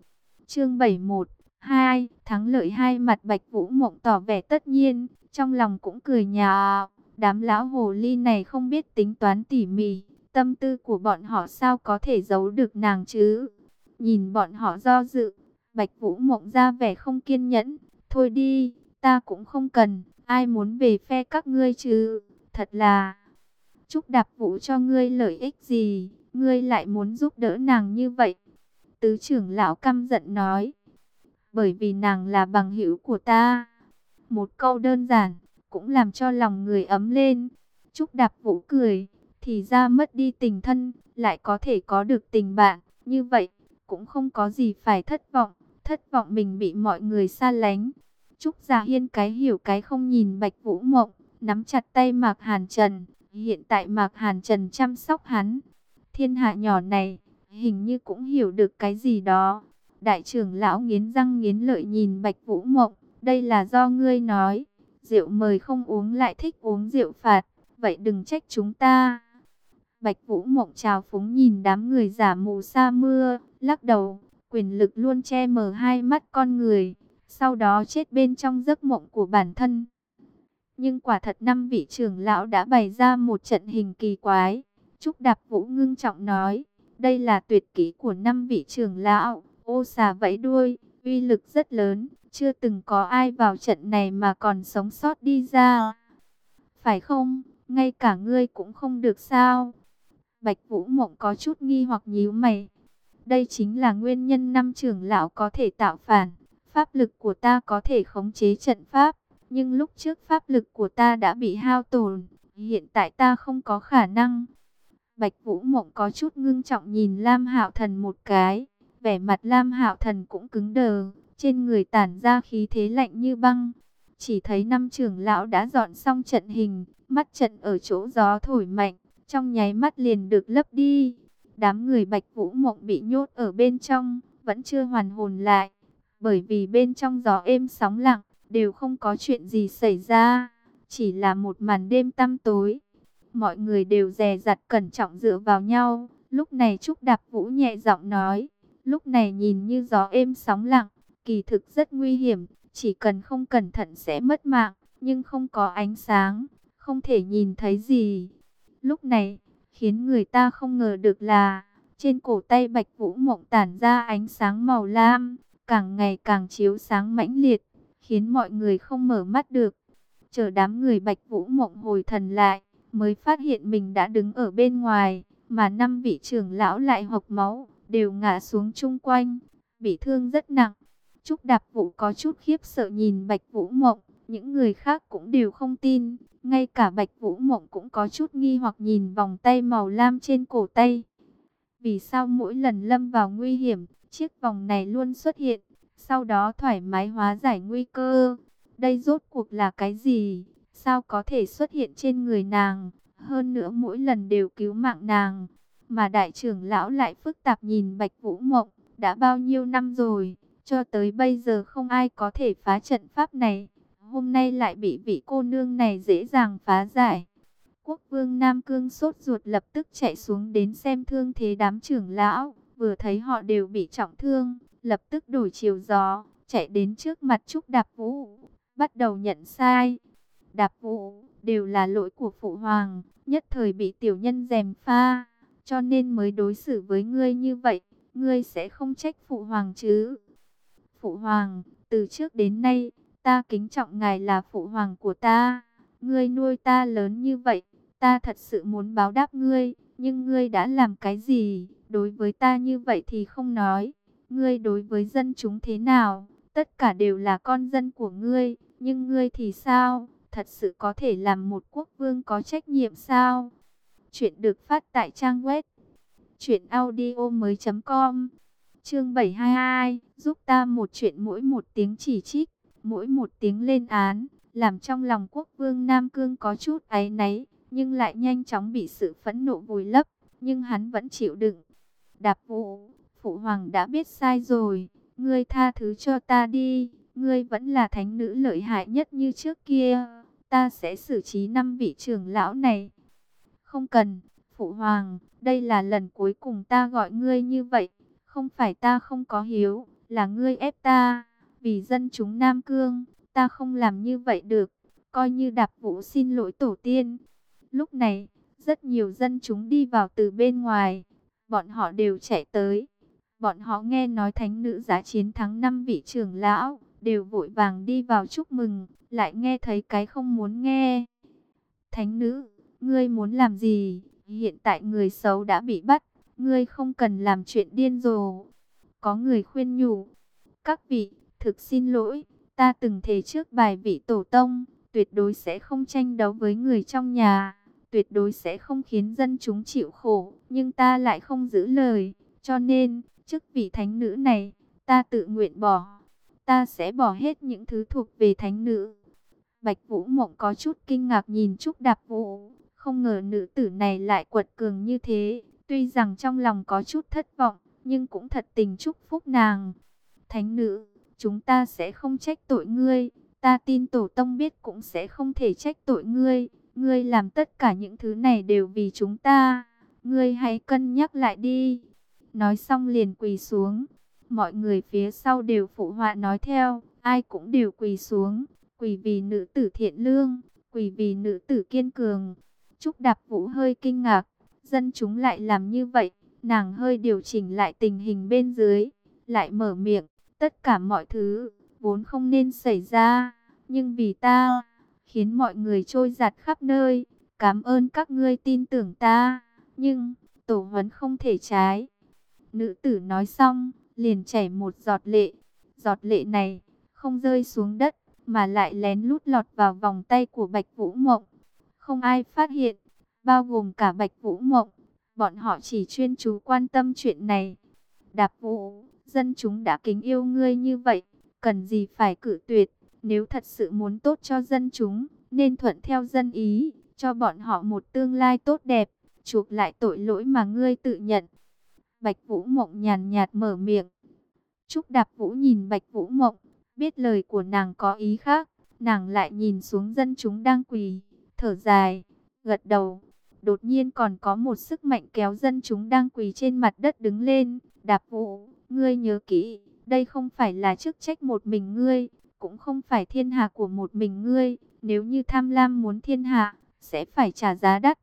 Chương 71 2 Thắng lợi hai mặt Bạch Vũ Mộng tỏ vẻ tất nhiên, Trong lòng cũng cười nhà Đám lão hồ ly này không biết tính toán tỉ mỉ, Tâm tư của bọn họ sao có thể giấu được nàng chứ? Nhìn bọn họ do dự, Bạch Vũ Mộng ra vẻ không kiên nhẫn. Thôi đi, Ta cũng không cần, Ai muốn về phe các ngươi chứ? Thật là, Chúc đạp vũ cho ngươi lợi ích gì? Ngươi lại muốn giúp đỡ nàng như vậy. Tứ trưởng lão căm giận nói, bởi vì nàng là bằng hữu của ta. Một câu đơn giản, cũng làm cho lòng người ấm lên. Trúc đạp vũ cười, thì ra mất đi tình thân, lại có thể có được tình bạn. Như vậy, cũng không có gì phải thất vọng, thất vọng mình bị mọi người xa lánh. Trúc Gia Hiên cái hiểu cái không nhìn Bạch Vũ Mộng, nắm chặt tay Mạc Hàn Trần. Hiện tại Mạc Hàn Trần chăm sóc hắn, Thiên hạ nhỏ này, hình như cũng hiểu được cái gì đó. Đại trưởng lão nghiến răng nghiến lợi nhìn Bạch Vũ Mộng, đây là do ngươi nói. Rượu mời không uống lại thích uống rượu phạt, vậy đừng trách chúng ta. Bạch Vũ Mộng trào phúng nhìn đám người giả mù sa mưa, lắc đầu, quyền lực luôn che mờ hai mắt con người, sau đó chết bên trong giấc mộng của bản thân. Nhưng quả thật năm vị trưởng lão đã bày ra một trận hình kỳ quái, Trúc Đạp Vũ ngưng trọng nói, đây là tuyệt kỹ của năm vị trưởng lão, ô xà vẫy đuôi, uy lực rất lớn, chưa từng có ai vào trận này mà còn sống sót đi ra. Phải không? ngay cả ngươi cũng không được sao? Bạch Vũ Mộng có chút nghi hoặc nhíu mày. Đây chính là nguyên nhân năm trưởng lão có thể tạo phản. Pháp lực của ta có thể khống chế trận pháp. Nhưng lúc trước pháp lực của ta đã bị hao tổn. Hiện tại ta không có khả năng. Bạch Vũ Mộng có chút ngưng trọng nhìn Lam Hạo Thần một cái. Vẻ mặt Lam Hạo Thần cũng cứng đờ. Trên người tản ra khí thế lạnh như băng. Chỉ thấy năm trưởng lão đã dọn xong trận hình. Mắt trận ở chỗ gió thổi mạnh. Trong nháy mắt liền được lấp đi. Đám người Bạch Vũ Mộng bị nhốt ở bên trong. Vẫn chưa hoàn hồn lại. Bởi vì bên trong gió êm sóng lặng đều không có chuyện gì xảy ra, chỉ là một màn đêm tăm tối. Mọi người đều dè dặt cẩn trọng dựa vào nhau, lúc này Trúc Đạp Vũ nhẹ giọng nói, lúc này nhìn như gió êm sóng lặng, kỳ thực rất nguy hiểm, chỉ cần không cẩn thận sẽ mất mạng, nhưng không có ánh sáng, không thể nhìn thấy gì. Lúc này, khiến người ta không ngờ được là, trên cổ tay Bạch Vũ Mộng tản ra ánh sáng màu lam, càng ngày càng chiếu sáng mãnh liệt khiến mọi người không mở mắt được. Chờ đám người Bạch Vũ Mộng hồi thần lại, mới phát hiện mình đã đứng ở bên ngoài, mà năm vị trưởng lão lại hộc máu, đều ngã xuống chung quanh, bị thương rất nặng. Trúc Đạp Vũ có chút khiếp sợ nhìn Bạch Vũ Mộng, những người khác cũng đều không tin, ngay cả Bạch Vũ Mộng cũng có chút nghi hoặc nhìn vòng tay màu lam trên cổ tay. Vì sao mỗi lần lâm vào nguy hiểm, chiếc vòng này luôn xuất hiện? sau đó thoải mái hóa giải nguy cơ. Đây rốt cuộc là cái gì? Sao có thể xuất hiện trên người nàng? Hơn nữa mỗi lần đều cứu mạng nàng. Mà đại trưởng lão lại phức tạp nhìn Bạch Vũ Mộng. Đã bao nhiêu năm rồi, cho tới bây giờ không ai có thể phá trận pháp này. Hôm nay lại bị vị cô nương này dễ dàng phá giải. Quốc vương Nam Cương sốt ruột lập tức chạy xuống đến xem thương thế đám trưởng lão. Vừa thấy họ đều bị trọng thương lập tức đổi chiều gió, chạy đến trước mặt Trúc Đạp Vũ, bắt đầu nhận sai. Đạp Vũ, đều là lỗi của Phụ Hoàng, nhất thời bị tiểu nhân dèm pha, cho nên mới đối xử với ngươi như vậy, ngươi sẽ không trách Phụ Hoàng chứ. Phụ Hoàng, từ trước đến nay, ta kính trọng ngài là Phụ Hoàng của ta, ngươi nuôi ta lớn như vậy, ta thật sự muốn báo đáp ngươi, nhưng ngươi đã làm cái gì, đối với ta như vậy thì không nói. Ngươi đối với dân chúng thế nào, tất cả đều là con dân của ngươi, nhưng ngươi thì sao, thật sự có thể làm một quốc vương có trách nhiệm sao? Chuyện được phát tại trang web truyệnaudiomoi.com. Chương 722, giúp ta một chuyện mỗi một tiếng chỉ trích, mỗi một tiếng lên án, làm trong lòng quốc vương Nam Cương có chút áy náy, nhưng lại nhanh chóng bị sự phẫn nộ vùi lấp, nhưng hắn vẫn chịu đựng. Đạp Vũ, Phụ hoàng đã biết sai rồi, ngươi tha thứ cho ta đi, ngươi vẫn là thánh nữ lợi hại nhất như trước kia, ta sẽ xử trí năm vị trưởng lão này. Không cần, Phụ hoàng, đây là lần cuối cùng ta gọi ngươi như vậy, không phải ta không có hiếu, là ngươi ép ta, vì dân chúng Nam Cương, ta không làm như vậy được, coi như đạp vũ xin lỗi tổ tiên. Lúc này, rất nhiều dân chúng đi vào từ bên ngoài, bọn họ đều chạy tới. Bọn họ nghe nói thánh nữ giá chiến thắng năm vị trưởng lão, đều vội vàng đi vào chúc mừng, lại nghe thấy cái không muốn nghe. Thánh nữ, ngươi muốn làm gì? Hiện tại người xấu đã bị bắt, ngươi không cần làm chuyện điên rồ. Có người khuyên nhủ, các vị, thực xin lỗi, ta từng thề trước bài vị tổ tông, tuyệt đối sẽ không tranh đấu với người trong nhà, tuyệt đối sẽ không khiến dân chúng chịu khổ, nhưng ta lại không giữ lời, cho nên chức vị thánh nữ này, ta tự nguyện bỏ. Ta sẽ bỏ hết những thứ thuộc về thánh nữ. Bạch Vũ Mộng có chút kinh ngạc nhìn Trúc Đạp Vũ, không ngờ nữ tử này lại quật cường như thế. Tuy rằng trong lòng có chút thất vọng, nhưng cũng thật tình chúc phúc nàng. Thánh nữ, chúng ta sẽ không trách tội ngươi, ta tin tổ tông biết cũng sẽ không thể trách tội ngươi. Ngươi làm tất cả những thứ này đều vì chúng ta, ngươi hãy cân nhắc lại đi. Nói xong liền quỳ xuống. Mọi người phía sau đều phụ họa nói theo, ai cũng đều quỳ xuống. Quỳ vì nữ tử thiện lương, quỳ vì nữ tử kiên cường. Trúc Đạp Vũ hơi kinh ngạc, dân chúng lại làm như vậy. Nàng hơi điều chỉnh lại tình hình bên dưới, lại mở miệng. Tất cả mọi thứ, vốn không nên xảy ra, nhưng vì ta, khiến mọi người trôi giặt khắp nơi. Cảm ơn các ngươi tin tưởng ta, nhưng tổ huấn không thể trái. Nữ tử nói xong, liền chảy một giọt lệ. Giọt lệ này không rơi xuống đất, mà lại lén lút lọt vào vòng tay của Bạch Vũ Mộng. Không ai phát hiện, bao gồm cả Bạch Vũ Mộng. Bọn họ chỉ chuyên chú quan tâm chuyện này. Đạp Vũ, dân chúng đã kính yêu ngươi như vậy, cần gì phải cử tuyệt. Nếu thật sự muốn tốt cho dân chúng, nên thuận theo dân ý, cho bọn họ một tương lai tốt đẹp, chuộc lại tội lỗi mà ngươi tự nhận. Bạch Vũ Mộng nhàn nhạt mở miệng. Trúc Đạp Vũ nhìn Bạch Vũ Mộng, biết lời của nàng có ý khác, nàng lại nhìn xuống dân chúng đang quỳ, thở dài, gật đầu. Đột nhiên còn có một sức mạnh kéo dân chúng đang quỳ trên mặt đất đứng lên. Đạp Vũ, ngươi nhớ kỹ, đây không phải là chức trách một mình ngươi, cũng không phải thiên hạ của một mình ngươi. Nếu như tham lam muốn thiên hạ, sẽ phải trả giá đắt.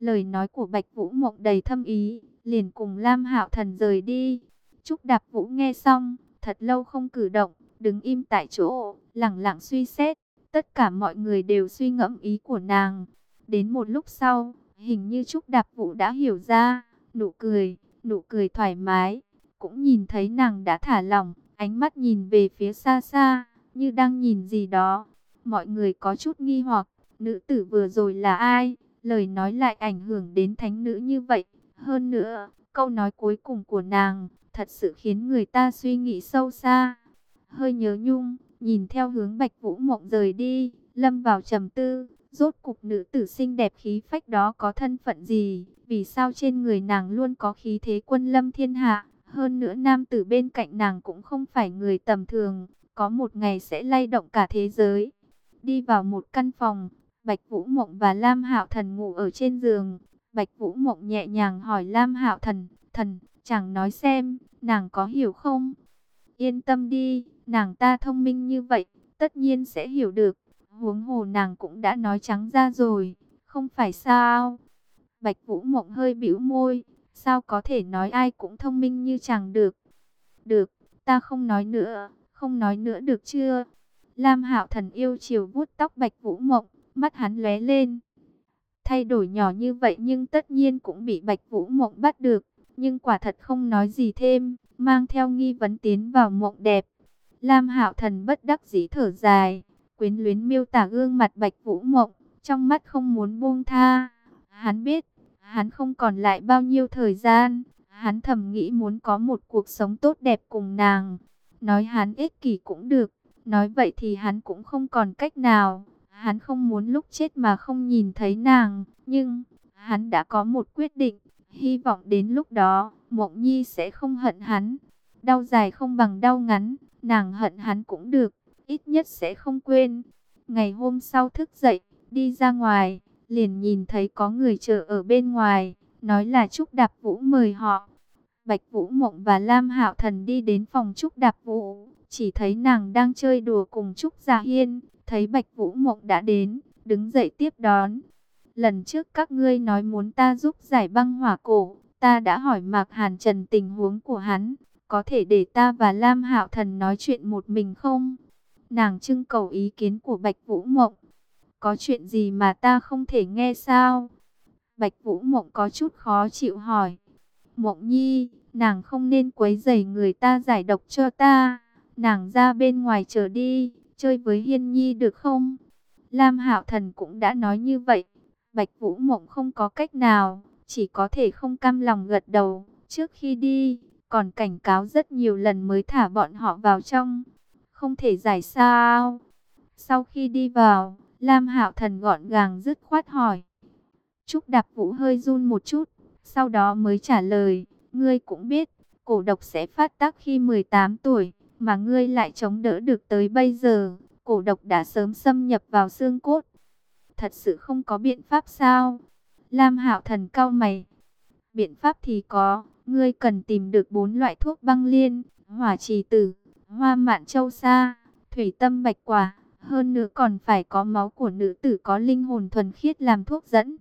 Lời nói của Bạch Vũ Mộng đầy thâm ý, liền cùng Lam Hạo Thần rời đi. Trúc Đạp Vũ nghe xong, thật lâu không cử động, đứng im tại chỗ, lặng lặng suy xét. Tất cả mọi người đều suy ngẫm ý của nàng. Đến một lúc sau, hình như Trúc Đạp Vũ đã hiểu ra, nụ cười, nụ cười thoải mái. Cũng nhìn thấy nàng đã thả lỏng, ánh mắt nhìn về phía xa xa, như đang nhìn gì đó. Mọi người có chút nghi hoặc, nữ tử vừa rồi là ai? Lời nói lại ảnh hưởng đến thánh nữ như vậy. Hơn nữa, câu nói cuối cùng của nàng, thật sự khiến người ta suy nghĩ sâu xa. Hơi nhớ nhung, nhìn theo hướng Bạch Vũ Mộng rời đi, lâm vào trầm tư. Rốt cục nữ tử xinh đẹp khí phách đó có thân phận gì? Vì sao trên người nàng luôn có khí thế quân lâm thiên hạ? Hơn nữa nam tử bên cạnh nàng cũng không phải người tầm thường, có một ngày sẽ lay động cả thế giới. Đi vào một căn phòng, Bạch Vũ Mộng và Lam Hạo Thần ngủ ở trên giường. Bạch Vũ Mộng nhẹ nhàng hỏi Lam Hạo Thần, "Thần, chẳng nói xem, nàng có hiểu không?" "Yên tâm đi, nàng ta thông minh như vậy, tất nhiên sẽ hiểu được." Huống hồ nàng cũng đã nói trắng ra rồi, không phải sao? Bạch Vũ Mộng hơi bĩu môi, sao có thể nói ai cũng thông minh như chàng được? Được, ta không nói nữa, không nói nữa được chưa? Lam Hạo Thần yêu chiều vuốt tóc Bạch Vũ Mộng, mắt hắn lóe lên. Thay đổi nhỏ như vậy nhưng tất nhiên cũng bị Bạch Vũ Mộng bắt được, nhưng quả thật không nói gì thêm, mang theo nghi vấn tiến vào mộng đẹp. Lam Hạo Thần bất đắc dĩ thở dài, quyến luyến miêu tả gương mặt Bạch Vũ Mộng, trong mắt không muốn buông tha. Hắn biết, hắn không còn lại bao nhiêu thời gian, hắn thầm nghĩ muốn có một cuộc sống tốt đẹp cùng nàng. Nói hắn ích kỷ cũng được, nói vậy thì hắn cũng không còn cách nào. Hắn không muốn lúc chết mà không nhìn thấy nàng, nhưng hắn đã có một quyết định, hy vọng đến lúc đó, Mộng Nhi sẽ không hận hắn. Đau dài không bằng đau ngắn, nàng hận hắn cũng được, ít nhất sẽ không quên. Ngày hôm sau thức dậy, đi ra ngoài, liền nhìn thấy có người chờ ở bên ngoài, nói là Trúc Đạp Vũ mời họ. Bạch Vũ Mộng và Lam Hạo Thần đi đến phòng Trúc Đạp Vũ, chỉ thấy nàng đang chơi đùa cùng Trúc Gia Hiên, thấy Bạch Vũ Mộng đã đến, đứng dậy tiếp đón. Lần trước các ngươi nói muốn ta giúp giải băng hỏa cổ, ta đã hỏi Mạc Hàn Trần tình huống của hắn, có thể để ta và Lam Hạo Thần nói chuyện một mình không? Nàng trưng cầu ý kiến của Bạch Vũ Mộng. Có chuyện gì mà ta không thể nghe sao? Bạch Vũ Mộng có chút khó chịu hỏi. Mộng Nhi, nàng không nên quấy rầy người ta giải độc cho ta. Nàng ra bên ngoài chờ đi, chơi với Hiên Nhi được không? Lam Hạo Thần cũng đã nói như vậy. Bạch Vũ Mộng không có cách nào, chỉ có thể không cam lòng gật đầu. Trước khi đi, còn cảnh cáo rất nhiều lần mới thả bọn họ vào trong không thể giải sao. Sau khi đi vào, Lam Hạo Thần gọn gàng dứt khoát hỏi. Trúc Đạp Vũ hơi run một chút, sau đó mới trả lời, ngươi cũng biết, cổ độc sẽ phát tác khi 18 tuổi, mà ngươi lại chống đỡ được tới bây giờ, cổ độc đã sớm xâm nhập vào xương cốt. Thật sự không có biện pháp sao? Lam Hạo Thần cau mày. Biện pháp thì có, ngươi cần tìm được bốn loại thuốc băng liên, hỏa trì tử, hoa mạn châu sa, thủy tâm bạch quả, hơn nữa còn phải có máu của nữ tử có linh hồn thuần khiết làm thuốc dẫn.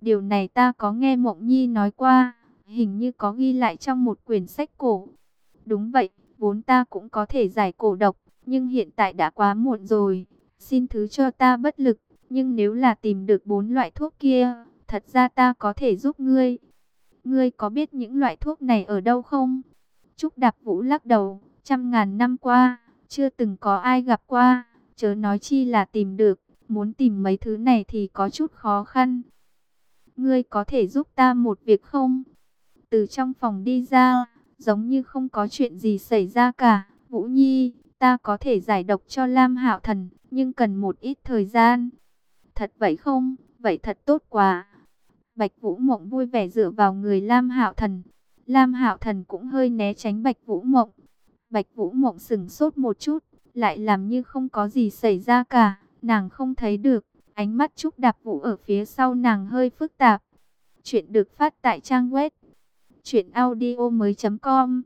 Điều này ta có nghe Mộng Nhi nói qua, hình như có ghi lại trong một quyển sách cổ. Đúng vậy, vốn ta cũng có thể giải cổ độc, nhưng hiện tại đã quá muộn rồi, xin thứ cho ta bất lực, Nhưng nếu là tìm được bốn loại thuốc kia, thật ra ta có thể giúp ngươi. Ngươi có biết những loại thuốc này ở đâu không? Trúc Đạp Vũ lắc đầu, trăm ngàn năm qua, chưa từng có ai gặp qua, chớ nói chi là tìm được, muốn tìm mấy thứ này thì có chút khó khăn. Ngươi có thể giúp ta một việc không? Từ trong phòng đi ra, giống như không có chuyện gì xảy ra cả. Vũ Nhi, ta có thể giải độc cho Lam Hạo Thần, nhưng cần một ít thời gian. Thật vậy không? Vậy thật tốt quá. Bạch Vũ Mộng vui vẻ dựa vào người Lam Hạo Thần. Lam Hạo Thần cũng hơi né tránh Bạch Vũ Mộng. Bạch Vũ Mộng sững sốt một chút, lại làm như không có gì xảy ra cả, nàng không thấy được. Ánh mắt Trúc Đạp Vũ ở phía sau nàng hơi phức tạp. Chuyện được phát tại trang web truyệnaudiomoi.com.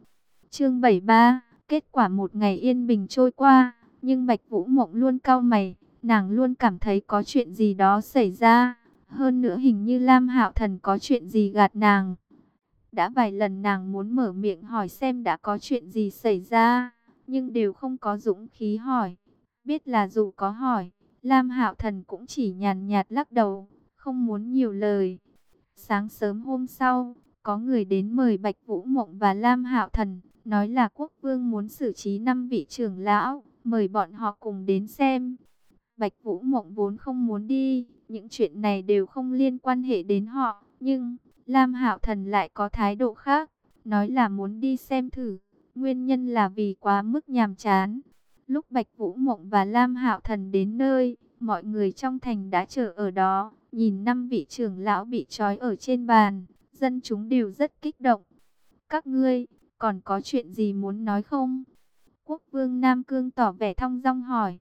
Chương 73, kết quả một ngày yên bình trôi qua, nhưng Bạch Vũ Mộng luôn cau mày, nàng luôn cảm thấy có chuyện gì đó xảy ra. Hơn nữa hình như Lam Hạo Thần có chuyện gì gạt nàng. Đã vài lần nàng muốn mở miệng hỏi xem đã có chuyện gì xảy ra, nhưng đều không có dũng khí hỏi. Biết là dù có hỏi, Lam Hạo Thần cũng chỉ nhàn nhạt lắc đầu, không muốn nhiều lời. Sáng sớm hôm sau, có người đến mời Bạch Vũ Mộng và Lam Hạo Thần, nói là quốc vương muốn xử trí năm vị trưởng lão, mời bọn họ cùng đến xem. Bạch Vũ Mộng vốn không muốn đi, những chuyện này đều không liên quan hệ đến họ, nhưng Lam Hạo Thần lại có thái độ khác, nói là muốn đi xem thử, nguyên nhân là vì quá mức nhàm chán. Lúc Bạch Vũ Mộng và Lam Hạo Thần đến nơi, mọi người trong thành đã chờ ở đó, nhìn năm vị trưởng lão bị trói ở trên bàn, dân chúng đều rất kích động. Các ngươi, còn có chuyện gì muốn nói không? Quốc vương Nam Cương tỏ vẻ thong dong hỏi.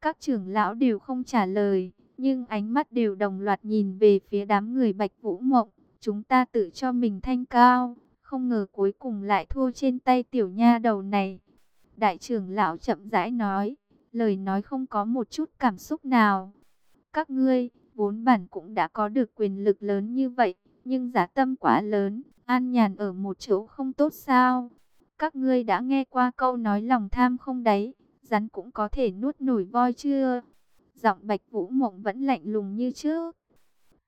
Các trưởng lão đều không trả lời, nhưng ánh mắt đều đồng loạt nhìn về phía đám người Bạch Vũ Mộng. Chúng ta tự cho mình thanh cao, không ngờ cuối cùng lại thua trên tay tiểu nha đầu này. Đại trưởng lão chậm rãi nói, lời nói không có một chút cảm xúc nào. Các ngươi, vốn bản cũng đã có được quyền lực lớn như vậy, nhưng giá tâm quá lớn, an nhàn ở một chỗ không tốt sao? Các ngươi đã nghe qua câu nói lòng tham không đấy rắn cũng có thể nuốt nổi voi chưa? Giọng Bạch Vũ Mộng vẫn lạnh lùng như trước.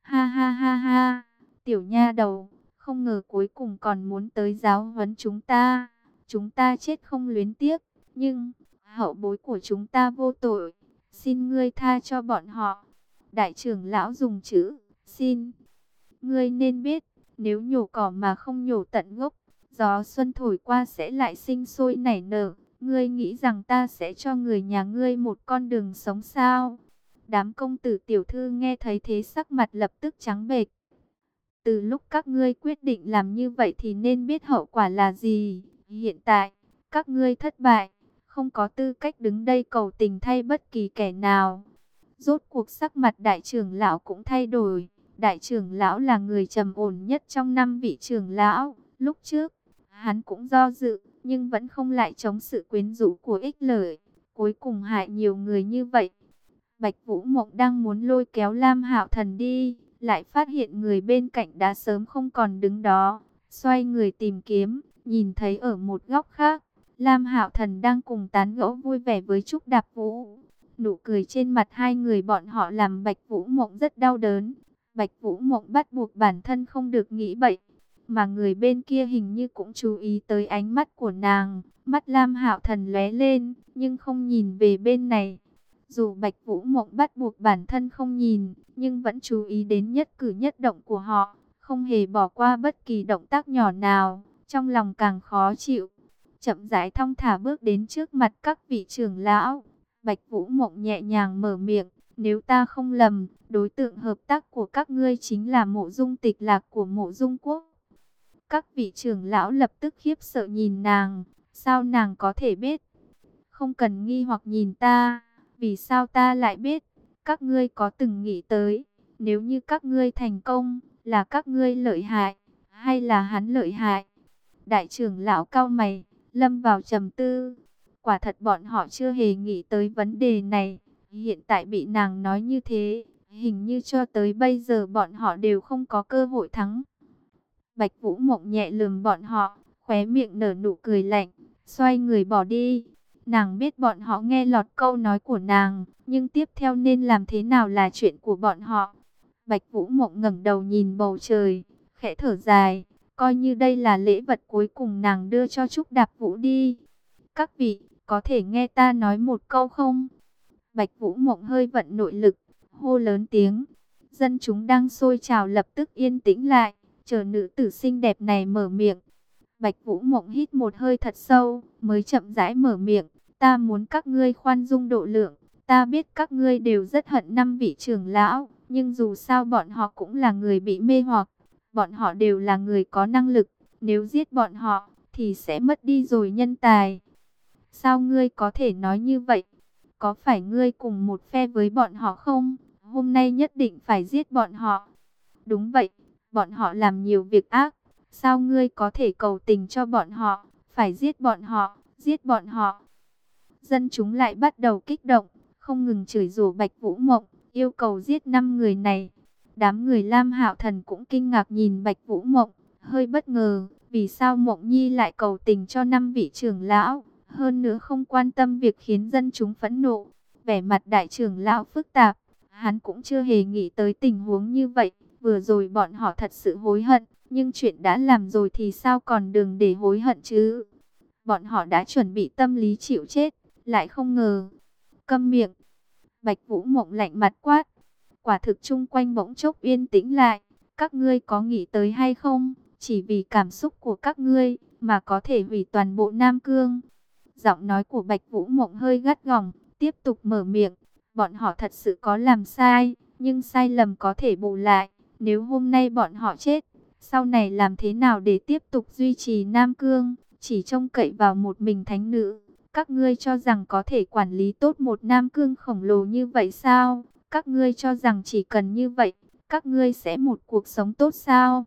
Ha ha ha ha, tiểu nha đầu, không ngờ cuối cùng còn muốn tới giáo huấn chúng ta. Chúng ta chết không luyến tiếc, nhưng hậu bối của chúng ta vô tội, xin ngươi tha cho bọn họ. Đại trưởng lão dùng chữ, xin. Ngươi nên biết, nếu nhổ cỏ mà không nhổ tận gốc, gió xuân thổi qua sẽ lại sinh sôi nảy nở. Ngươi nghĩ rằng ta sẽ cho người nhà ngươi một con đường sống sao? Đám công tử tiểu thư nghe thấy thế sắc mặt lập tức trắng bệch. Từ lúc các ngươi quyết định làm như vậy thì nên biết hậu quả là gì. Hiện tại, các ngươi thất bại, không có tư cách đứng đây cầu tình thay bất kỳ kẻ nào. Rốt cuộc sắc mặt đại trưởng lão cũng thay đổi. Đại trưởng lão là người trầm ổn nhất trong năm vị trưởng lão. Lúc trước, hắn cũng do dự, nhưng vẫn không lại chống sự quyến rũ của ích lợi. Cuối cùng hại nhiều người như vậy. Bạch Vũ Mộng đang muốn lôi kéo Lam Hạo Thần đi, lại phát hiện người bên cạnh đã sớm không còn đứng đó. Xoay người tìm kiếm, nhìn thấy ở một góc khác, Lam Hạo Thần đang cùng tán gẫu vui vẻ với Trúc Đạp Vũ. Nụ cười trên mặt hai người bọn họ làm Bạch Vũ Mộng rất đau đớn. Bạch Vũ Mộng bắt buộc bản thân không được nghĩ bậy, mà người bên kia hình như cũng chú ý tới ánh mắt của nàng. Mắt Lam Hạo Thần lóe lên, nhưng không nhìn về bên này. Dù Bạch Vũ Mộng bắt buộc bản thân không nhìn, nhưng vẫn chú ý đến nhất cử nhất động của họ, không hề bỏ qua bất kỳ động tác nhỏ nào, trong lòng càng khó chịu. Chậm rãi thong thả bước đến trước mặt các vị trưởng lão, Bạch Vũ Mộng nhẹ nhàng mở miệng, nếu ta không lầm, đối tượng hợp tác của các ngươi chính là mộ dung tịch lạc của mộ dung quốc. Các vị trưởng lão lập tức khiếp sợ nhìn nàng, sao nàng có thể biết? Không cần nghi hoặc nhìn ta, vì sao ta lại biết? Các ngươi có từng nghĩ tới, nếu như các ngươi thành công, là các ngươi lợi hại, hay là hắn lợi hại? Đại trưởng lão cao mày, lâm vào trầm tư. Quả thật bọn họ chưa hề nghĩ tới vấn đề này. Hiện tại bị nàng nói như thế, hình như cho tới bây giờ bọn họ đều không có cơ hội thắng. Bạch Vũ Mộng nhẹ lườm bọn họ, khóe miệng nở nụ cười lạnh, xoay người bỏ đi. Nàng biết bọn họ nghe lọt câu nói của nàng, nhưng tiếp theo nên làm thế nào là chuyện của bọn họ. Bạch Vũ Mộng ngẩng đầu nhìn bầu trời, khẽ thở dài, coi như đây là lễ vật cuối cùng nàng đưa cho Trúc Đạp Vũ đi. Các vị, có thể nghe ta nói một câu không? Bạch Vũ Mộng hơi vận nội lực, hô lớn tiếng. Dân chúng đang sôi trào lập tức yên tĩnh lại, chờ nữ tử xinh đẹp này mở miệng. Bạch Vũ Mộng hít một hơi thật sâu, mới chậm rãi mở miệng. Ta muốn các ngươi khoan dung độ lượng. Ta biết các ngươi đều rất hận năm vị trưởng lão, nhưng dù sao bọn họ cũng là người bị mê hoặc. Bọn họ đều là người có năng lực. Nếu giết bọn họ, thì sẽ mất đi rồi nhân tài. Sao ngươi có thể nói như vậy? Có phải ngươi cùng một phe với bọn họ không? Hôm nay nhất định phải giết bọn họ. Đúng vậy, bọn họ làm nhiều việc ác. Sao ngươi có thể cầu tình cho bọn họ? Phải giết bọn họ, giết bọn họ. Dân chúng lại bắt đầu kích động, không ngừng chửi rủa Bạch Vũ Mộng, yêu cầu giết năm người này. Đám người Lam Hạo Thần cũng kinh ngạc nhìn Bạch Vũ Mộng, hơi bất ngờ, vì sao Mộng Nhi lại cầu tình cho năm vị trưởng lão, hơn nữa không quan tâm việc khiến dân chúng phẫn nộ. Vẻ mặt đại trưởng lão phức tạp, hắn cũng chưa hề nghĩ tới tình huống như vậy, vừa rồi bọn họ thật sự hối hận, nhưng chuyện đã làm rồi thì sao còn đường để hối hận chứ? Bọn họ đã chuẩn bị tâm lý chịu chết, lại không ngờ. Câm miệng. Bạch Vũ Mộng lạnh mặt quát. Quả thực chung quanh bỗng chốc yên tĩnh lại. Các ngươi có nghĩ tới hay không? Chỉ vì cảm xúc của các ngươi mà có thể hủy toàn bộ Nam Cương. Giọng nói của Bạch Vũ Mộng hơi gắt gỏng, tiếp tục mở miệng. Bọn họ thật sự có làm sai, nhưng sai lầm có thể bù lại. Nếu hôm nay bọn họ chết, sau này làm thế nào để tiếp tục duy trì Nam Cương? Chỉ trông cậy vào một mình thánh nữ. Các ngươi cho rằng có thể quản lý tốt một Nam Cương khổng lồ như vậy sao? Các ngươi cho rằng chỉ cần như vậy, các ngươi sẽ một cuộc sống tốt sao?